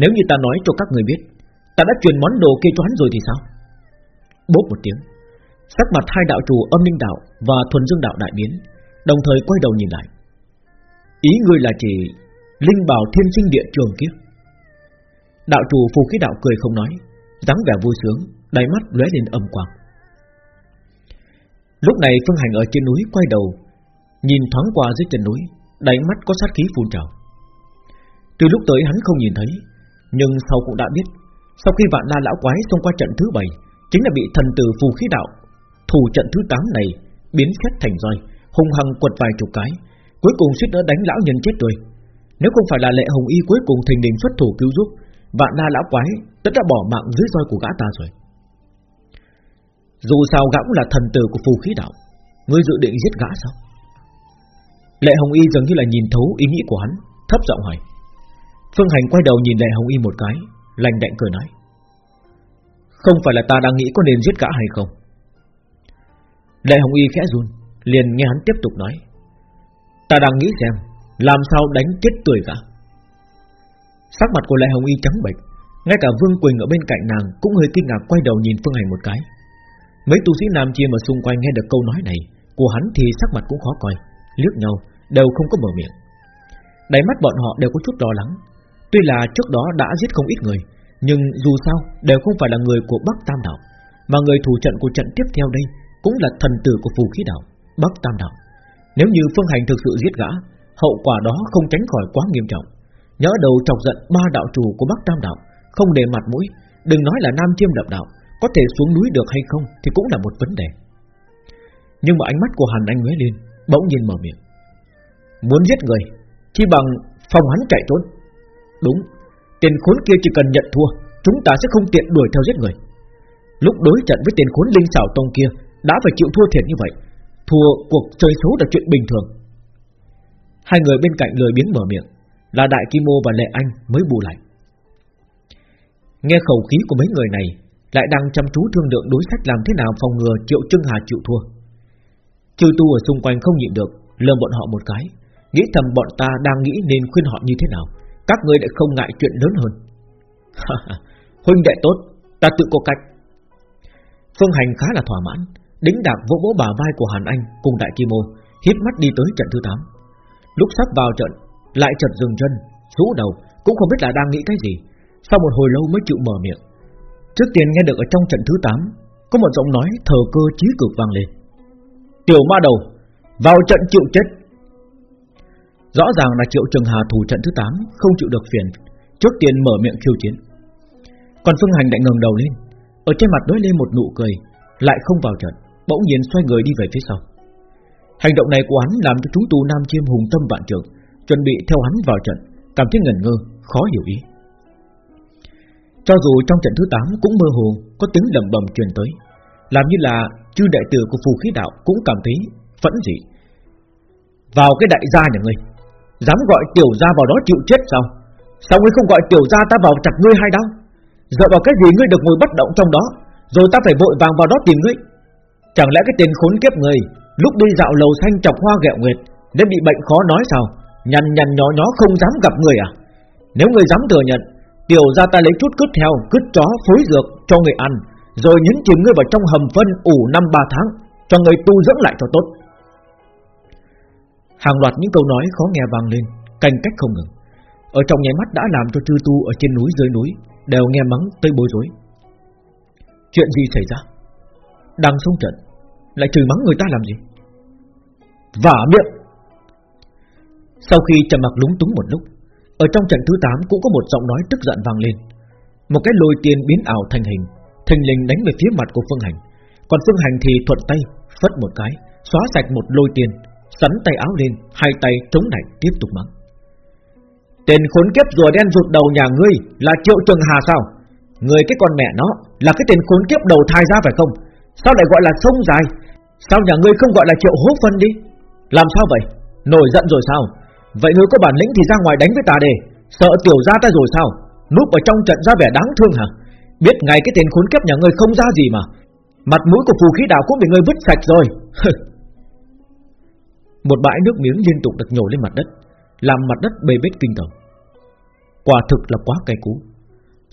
Nếu như ta nói cho các người biết, Ta đã truyền món đồ kê toán rồi thì sao? Bốp một tiếng, Sắc mặt hai đạo chủ âm linh đạo Và thuần dương đạo đại biến, Đồng thời quay đầu nhìn lại. Ý ngươi là chỉ Linh bảo thiên sinh địa trường kiếp Đạo chủ phù khí đạo cười không nói, dáng vẻ vui sướng, Đáy mắt lóe lên âm quang. Lúc này Phương Hành ở trên núi quay đầu, Nhìn thoáng qua dưới chân núi, Đáy mắt có sát khí phun trào. Từ lúc tới hắn không nhìn thấy, Nhưng sau cũng đã biết, Sau khi vạn la lão quái xông qua trận thứ bảy, Chính là bị thần tử phù khí đạo Thủ trận thứ 8 này Biến xét thành roi, Hung hăng quật vài chục cái, Cuối cùng suýt nữa đánh lão nhân chết rồi Nếu không phải là lệ hồng y cuối cùng thình đình xuất thủ cứu giúp Vạn na lão quái, tất đã bỏ mạng dưới roi của gã ta rồi. Dù sao gã cũng là thần tử của phù khí đạo. Ngươi dự định giết gã sao? Lệ Hồng Y dường như là nhìn thấu ý nghĩ của hắn, Thấp giọng hỏi. Phương Hành quay đầu nhìn Lệ Hồng Y một cái Lành đạnh cười nói. Không phải là ta đang nghĩ có nên giết gã hay không? Lệ Hồng Y khẽ run, Liền nghe hắn tiếp tục nói. Ta đang nghĩ xem, Làm sao đánh chết tuổi gã. Sắc mặt của Lại Hồng Y trắng bệch, Ngay cả Vương Quỳnh ở bên cạnh nàng Cũng hơi kinh ngạc quay đầu nhìn Phương Hành một cái. Mấy tu sĩ nam chia mà xung quanh nghe được câu nói này, Của hắn thì sắc mặt cũng khó coi, Liếc nhau, đều không có mở miệng. Đáy mắt bọn họ đều có chút lo lắng. Tuy là trước đó đã giết không ít người, Nhưng dù sao đều không phải là người của Bắc Tam Đạo, Mà người thủ trận của trận tiếp theo đây Cũng là thần tử của phù khí đạo, Bắc Tam Đạo. Nếu như Phương Hành thực sự giết gã, Hậu quả đó không tránh khỏi quá nghiêm trọng. Nhớ đầu chọc giận ba đạo chủ của Bắc Tam Đạo, Không để mặt mũi, Đừng nói là Nam Chiêm Lập Đạo, Có thể xuống núi được hay không Thì cũng là một vấn đề. Nhưng mà ánh mắt của Hàn Anh Nguyễn Liên Bỗng nhiên mở miệng. Muốn giết người, Chỉ bằng phòng hắn chạy trốn. Đúng, Tiền khốn kia chỉ cần nhận thua, Chúng ta sẽ không tiện đuổi theo giết người. Lúc đối trận với tiền khốn linh xảo tông kia, Đã phải chịu thua thiệt như vậy, Thua cuộc chơi xấu là chuyện bình thường. Hai người bên cạnh lời biến mở miệng. Là Đại Kim Ô và Lệ Anh mới bù lại. Nghe khẩu khí của mấy người này, Lại đang chăm chú thương lượng đối sách làm thế nào phòng ngừa Triệu Trưng Hà chịu thua. Chư tu ở xung quanh không nhịn được, Lườm bọn họ một cái, Nghĩ thầm bọn ta đang nghĩ nên khuyên họ như thế nào, Các ngươi lại không ngại chuyện lớn hơn. Huynh đệ tốt, Ta tự có cách. Phương Hành khá là thỏa mãn, Đính đạc vỗ vỗ bả vai của Hàn Anh Cùng Đại Kim Ô Hiếp mắt đi tới trận thứ 8 Lúc sắp vào trận lại chợt dừng chân, Rũ đầu, Cũng không biết là đang nghĩ cái gì. Sau một hồi lâu mới chịu mở miệng. Trước tiên nghe được ở trong trận thứ 8 Có một giọng nói thờ cơ trí cực vang lên. Tiểu ma đầu, Vào trận chịu chết. Rõ ràng là Triệu Trường Hà thủ trận thứ 8 Không chịu được phiền Trước tiên mở miệng khiêu chiến. Còn Phương Hành lại ngẩng đầu lên, Ở trên mặt đối lên một nụ cười, Lại không vào trận, Bỗng nhiên xoay người đi về phía sau. Hành động này của hắn làm cho chúng tu Nam Chiêm hùng tâm vạn trường Chuẩn bị theo hắn vào trận Cảm thấy ngẩn ngơ, khó hiểu ý. Cho dù trong trận thứ 8 cũng mơ hồ Có tiếng lầm bầm truyền tới. Làm như là chư đại tử của phù khí đạo Cũng cảm thấy phẫn dị. Vào cái đại gia nhà ngươi Dám gọi tiểu gia vào đó chịu chết sao? Sao ngươi không gọi tiểu gia ta vào chặt ngươi hay đau Dựa vào cái gì ngươi được ngồi bất động trong đó Rồi ta phải vội vàng vào đó tìm ngươi? Chẳng lẽ cái tên khốn kiếp ngươi Lúc đi dạo lầu xanh chọc hoa ghẹo nguyệt Nên bị bệnh khó nói sao? Nhăn nhăn nhó nhó không dám gặp người à? Nếu người dám thừa nhận, Tiểu gia ta lấy chút cứt theo Cứt chó phối dược cho người ăn, Rồi nhấn chìm ngươi vào trong hầm phân ủ năm ba tháng, Cho người tu dưỡng lại cho tốt. Hàng loạt những câu nói khó nghe vang lên, Canh cách không ngừng. Ở trong nháy mắt đã làm cho chư tu ở trên núi dưới núi Đều nghe mắng tới bối rối. Chuyện gì xảy ra? Đang xông trận, Lại chửi mắng người ta làm gì? Vả miệng! Sau khi trầm mặc lúng túng một lúc, Ở trong trận thứ 8 cũng có một giọng nói tức giận vang lên. Một cái lôi tiên biến ảo thành hình, Thình lình đánh về phía mặt của Phương Hành. Còn Phương Hành thì thuận tay, Phất một cái, Xóa sạch một lôi tiên, Sắn tay áo lên, Hai tay chống nạnh tiếp tục mắng. Tên khốn kiếp rùa đen rụt đầu nhà ngươi Là triệu trường hà sao? Người cái con mẹ nó Là cái tên khốn kiếp đầu thai ra phải không? Sao lại gọi là sông dài? Sao nhà ngươi không gọi là triệu hố phân đi? Làm sao vậy? Nổi giận rồi sao? Vậy ngươi có bản lĩnh thì ra ngoài đánh với ta đi. Sợ tiểu ra ta rồi sao? Núp ở trong trận ra vẻ đáng thương hả? Biết ngay cái tên khốn kiếp nhà ngươi không ra gì mà. Mặt mũi của phù khí đạo cũng bị ngươi vứt sạch rồi. Một bãi nước miếng liên tục được nhổ lên mặt đất Làm mặt đất bê bết kinh tởm Quả thực là quá cay cú.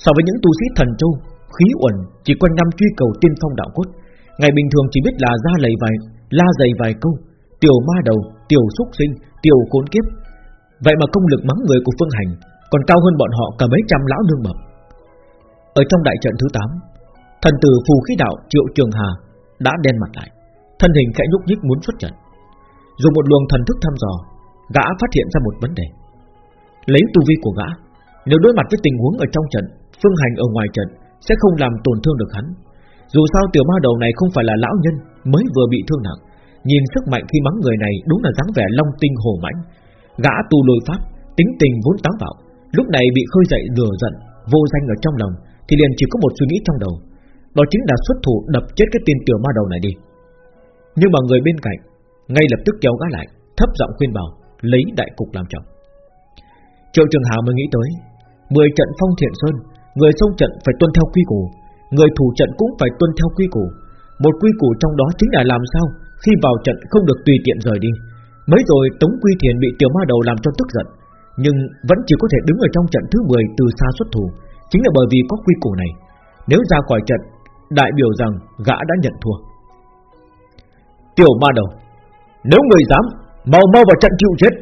So với những tu sĩ thần châu Khí uẩn chỉ quanh năm truy cầu tiên phong đạo cốt Ngày bình thường chỉ biết là ra lầy vài La dày vài câu Tiểu ma đầu, tiểu xúc sinh, tiểu khốn kiếp. Vậy mà công lực mắng người của Phương Hành Còn cao hơn bọn họ cả mấy trăm lão nương mập. Ở trong đại trận thứ 8 Thần tử phù khí đạo Triệu Trường Hà Đã đen mặt lại, Thân hình khẽ nhúc nhích muốn xuất trận. Dùng một luồng thần thức thăm dò, Gã phát hiện ra một vấn đề. Lấy tu vi của gã, Nếu đối mặt với tình huống ở trong trận, Phương hành ở ngoài trận Sẽ không làm tổn thương được hắn. Dù sao tiểu ma đầu này không phải là lão nhân Mới vừa bị thương nặng, Nhìn sức mạnh khi mắng người này đúng là dáng vẻ long tinh hồ mãnh Gã tu lôi pháp, Tính tình vốn táo bạo, Lúc này bị khơi dậy lửa giận, Vô danh ở trong lòng, Thì liền chỉ có một suy nghĩ trong đầu. Đó chính là xuất thủ đập chết cái tên tiểu ma đầu này đi. Nhưng mà người bên cạnh, Ngay lập tức kéo gã lại, Thấp giọng khuyên bảo, Lấy đại cục làm trọng. Triệu Trường hào mới nghĩ tới, mười trận phong thiện sơn, Người xông trận phải tuân theo quy củ, Người thủ trận cũng phải tuân theo quy củ. Một quy củ trong đó chính là làm sao Khi vào trận không được tùy tiện rời đi. Mới rồi Tống Quy Thiền bị tiểu ma đầu làm cho tức giận, Nhưng vẫn chỉ có thể đứng ở trong trận thứ 10 từ xa xuất thủ, Chính là bởi vì có quy củ này. Nếu ra khỏi trận, Đại biểu rằng gã đã nhận thua. Tiểu ma đầu, Nếu người dám, Mau mau vào trận chịu chết.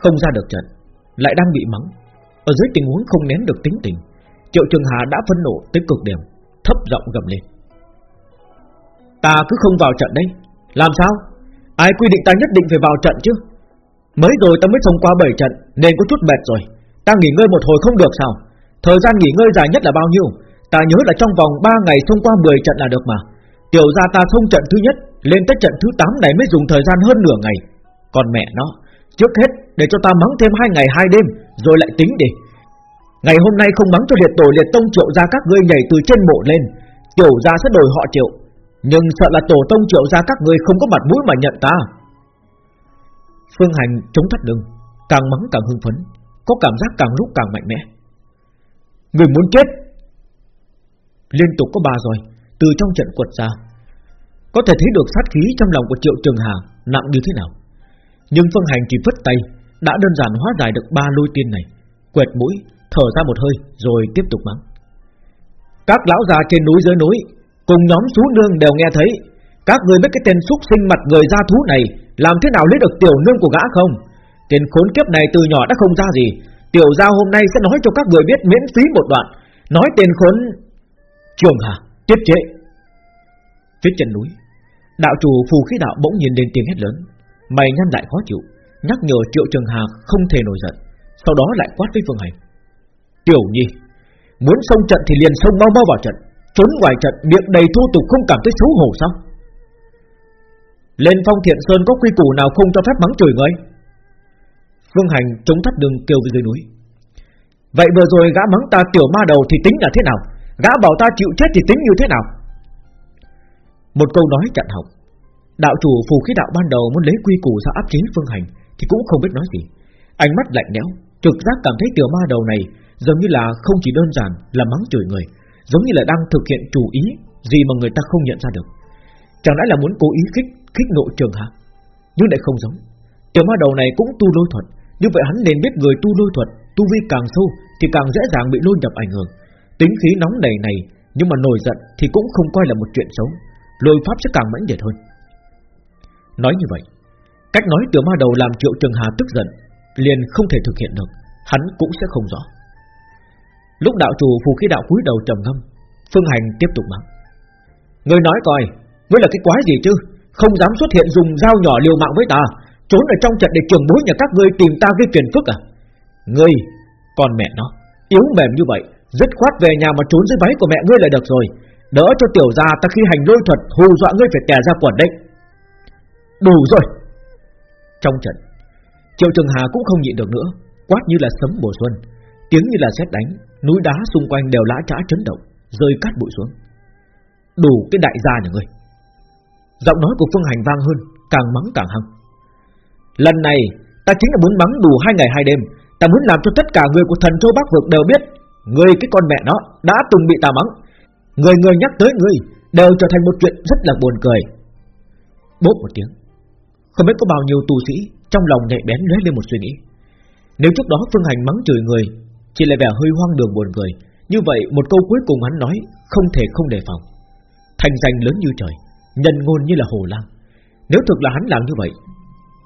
Không ra được trận, Lại đang bị mắng. Ở dưới tình huống không nén được tính tình, Triệu Trường Hà đã phân nộ tới cực điểm, Thấp giọng gầm lên. Ta cứ không vào trận đấy, Làm sao? Ai quy định ta nhất định phải vào trận chứ? Mới rồi ta mới thông qua 7 trận, Nên có chút mệt rồi. Ta nghỉ ngơi một hồi không được sao? Thời gian nghỉ ngơi dài nhất là bao nhiêu? Ta nhớ là trong vòng 3 ngày thông qua 10 trận là được mà. Tiểu ra ta thông trận thứ nhất, Lên tới trận thứ 8 này mới dùng thời gian hơn nửa ngày. Còn mẹ nó, Trước hết để cho ta mắng thêm hai ngày hai đêm, Rồi lại tính đi. Ngày hôm nay không mắng cho liệt tổ liệt tông triệu ra các ngươi nhảy từ trên mộ lên. Tiểu ra sẽ đổi họ triệu. Nhưng sợ là tổ tông triệu ra các người không có mặt mũi mà nhận ta. Phương Hành chống thắt lưng, Càng mắng càng hưng phấn, Có cảm giác càng lúc càng mạnh mẽ. Người muốn chết. Liên tục có ba rồi Từ trong trận quật ra. Có thể thấy được sát khí trong lòng của Triệu Trường Hà Nặng như thế nào. Nhưng Phương Hành chỉ vứt tay, Đã đơn giản hóa giải được ba lôi tiên này. Quẹt mũi, thở ra một hơi, rồi tiếp tục mắng. Các lão già trên núi dưới núi cùng nhóm chú nương đều nghe thấy, các người biết cái tên xúc sinh mặt người ra thú này làm thế nào lấy được tiểu nương của gã không? Tên khốn kiếp này từ nhỏ đã không ra gì, tiểu gia hôm nay sẽ nói cho các người biết miễn phí một đoạn, nói tên khốn Trường Hà tiếp chế. Phía chân núi, đạo chủ phù khí đạo bỗng nhìn lên tiếng hét lớn, mày nhăn lại khó chịu, nhắc nhở Triệu Trường Hà không thể nổi giận, sau đó lại quát với Phương Hành. Tiểu Nhi Muốn xông trận thì liền xông mau mau vào trận Trốn ngoài trận, miệng đầy thu tục không cảm thấy xấu hổ sao? Lên phong thiện sơn có quy củ nào không cho phép mắng chửi người? Phương Hành chống thắt đường kêu với dưới núi. Vậy vừa rồi gã mắng ta tiểu ma đầu thì tính là thế nào? Gã bảo ta chịu chết thì tính như thế nào? Một câu nói chặn học Đạo chủ phù khí đạo ban đầu muốn lấy quy củ ra áp chế Phương Hành Thì cũng không biết nói gì. Ánh mắt lạnh lẽo, Trực giác cảm thấy tiểu ma đầu này Giống như là không chỉ đơn giản là mắng chửi người Giống như là đang thực hiện chủ ý Gì mà người ta không nhận ra được. Chẳng lẽ là muốn cố ý khích khích nộ trường hạ Nhưng lại không giống. Tiểu ma đầu này cũng tu lôi thuật. Như vậy hắn nên biết người tu lôi thuật, Tu vi càng sâu thì càng dễ dàng bị lôi nhập ảnh hưởng. Tính khí nóng nảy này Nhưng mà nổi giận thì cũng không coi là một chuyện xấu. Lôi pháp sẽ càng mãnh liệt hơn. Nói như vậy, Cách nói tiểu ma đầu làm triệu trường hà tức giận Liền không thể thực hiện được. Hắn cũng sẽ không rõ. Lúc đạo chủ phù khí đạo cúi đầu trầm ngâm, Phương Hành tiếp tục mắng. Ngươi nói coi, Ngươi là cái quái gì chứ? Không dám xuất hiện dùng dao nhỏ liều mạng với ta, Trốn ở trong trận để trường bối nhà các ngươi tìm ta gây phiền phức à? Ngươi Còn mẹ nó, Yếu mềm như vậy, Dứt khoát về nhà mà trốn dưới váy của mẹ ngươi là được rồi. Đỡ cho tiểu gia ta khi hành lôi thuật, Hù dọa ngươi phải tè ra quần đấy. Đủ rồi. Trong trận, Triệu Trường Hà cũng không nhịn được nữa, Quát như là sấm mùa xuân, Tiếng như là sét đánh Núi đá xung quanh đều lã trã chấn động, Rơi cát bụi xuống. Đủ cái đại gia nhà ngươi. Giọng nói của Phương Hành vang hơn, Càng mắng càng hăng. Lần này, ta chính là muốn mắng đủ hai ngày hai đêm, Ta muốn làm cho tất cả người của thần châu Bắc Vực đều biết Người cái con mẹ nó Đã từng bị ta mắng. Người người nhắc tới ngươi Đều trở thành một chuyện rất là buồn cười. Bốp một tiếng, Không biết có bao nhiêu tu sĩ Trong lòng nhạy bén lóe lên một suy nghĩ. Nếu trước đó Phương Hành mắng chửi người chỉ là vẻ hơi hoang đường buồn cười. Như vậy, một câu cuối cùng hắn nói Không thể không đề phòng. Thành danh lớn như trời, Nhân ngôn như là hồ lang. Nếu thực là hắn làm như vậy,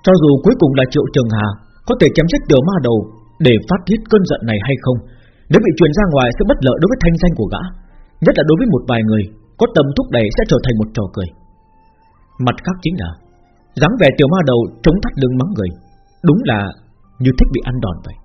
Cho dù cuối cùng là triệu trường hà Có thể chém chết tiểu ma đầu Để phát tiết cơn giận này hay không, Nếu bị truyền ra ngoài sẽ bất lợi đối với thanh danh của gã, Nhất là đối với một vài người Có tâm thúc đẩy sẽ trở thành một trò cười. Mặt khác chính là, dáng vẻ tiểu ma đầu chống thắt lưng mắng người, Đúng là như thích bị ăn đòn vậy.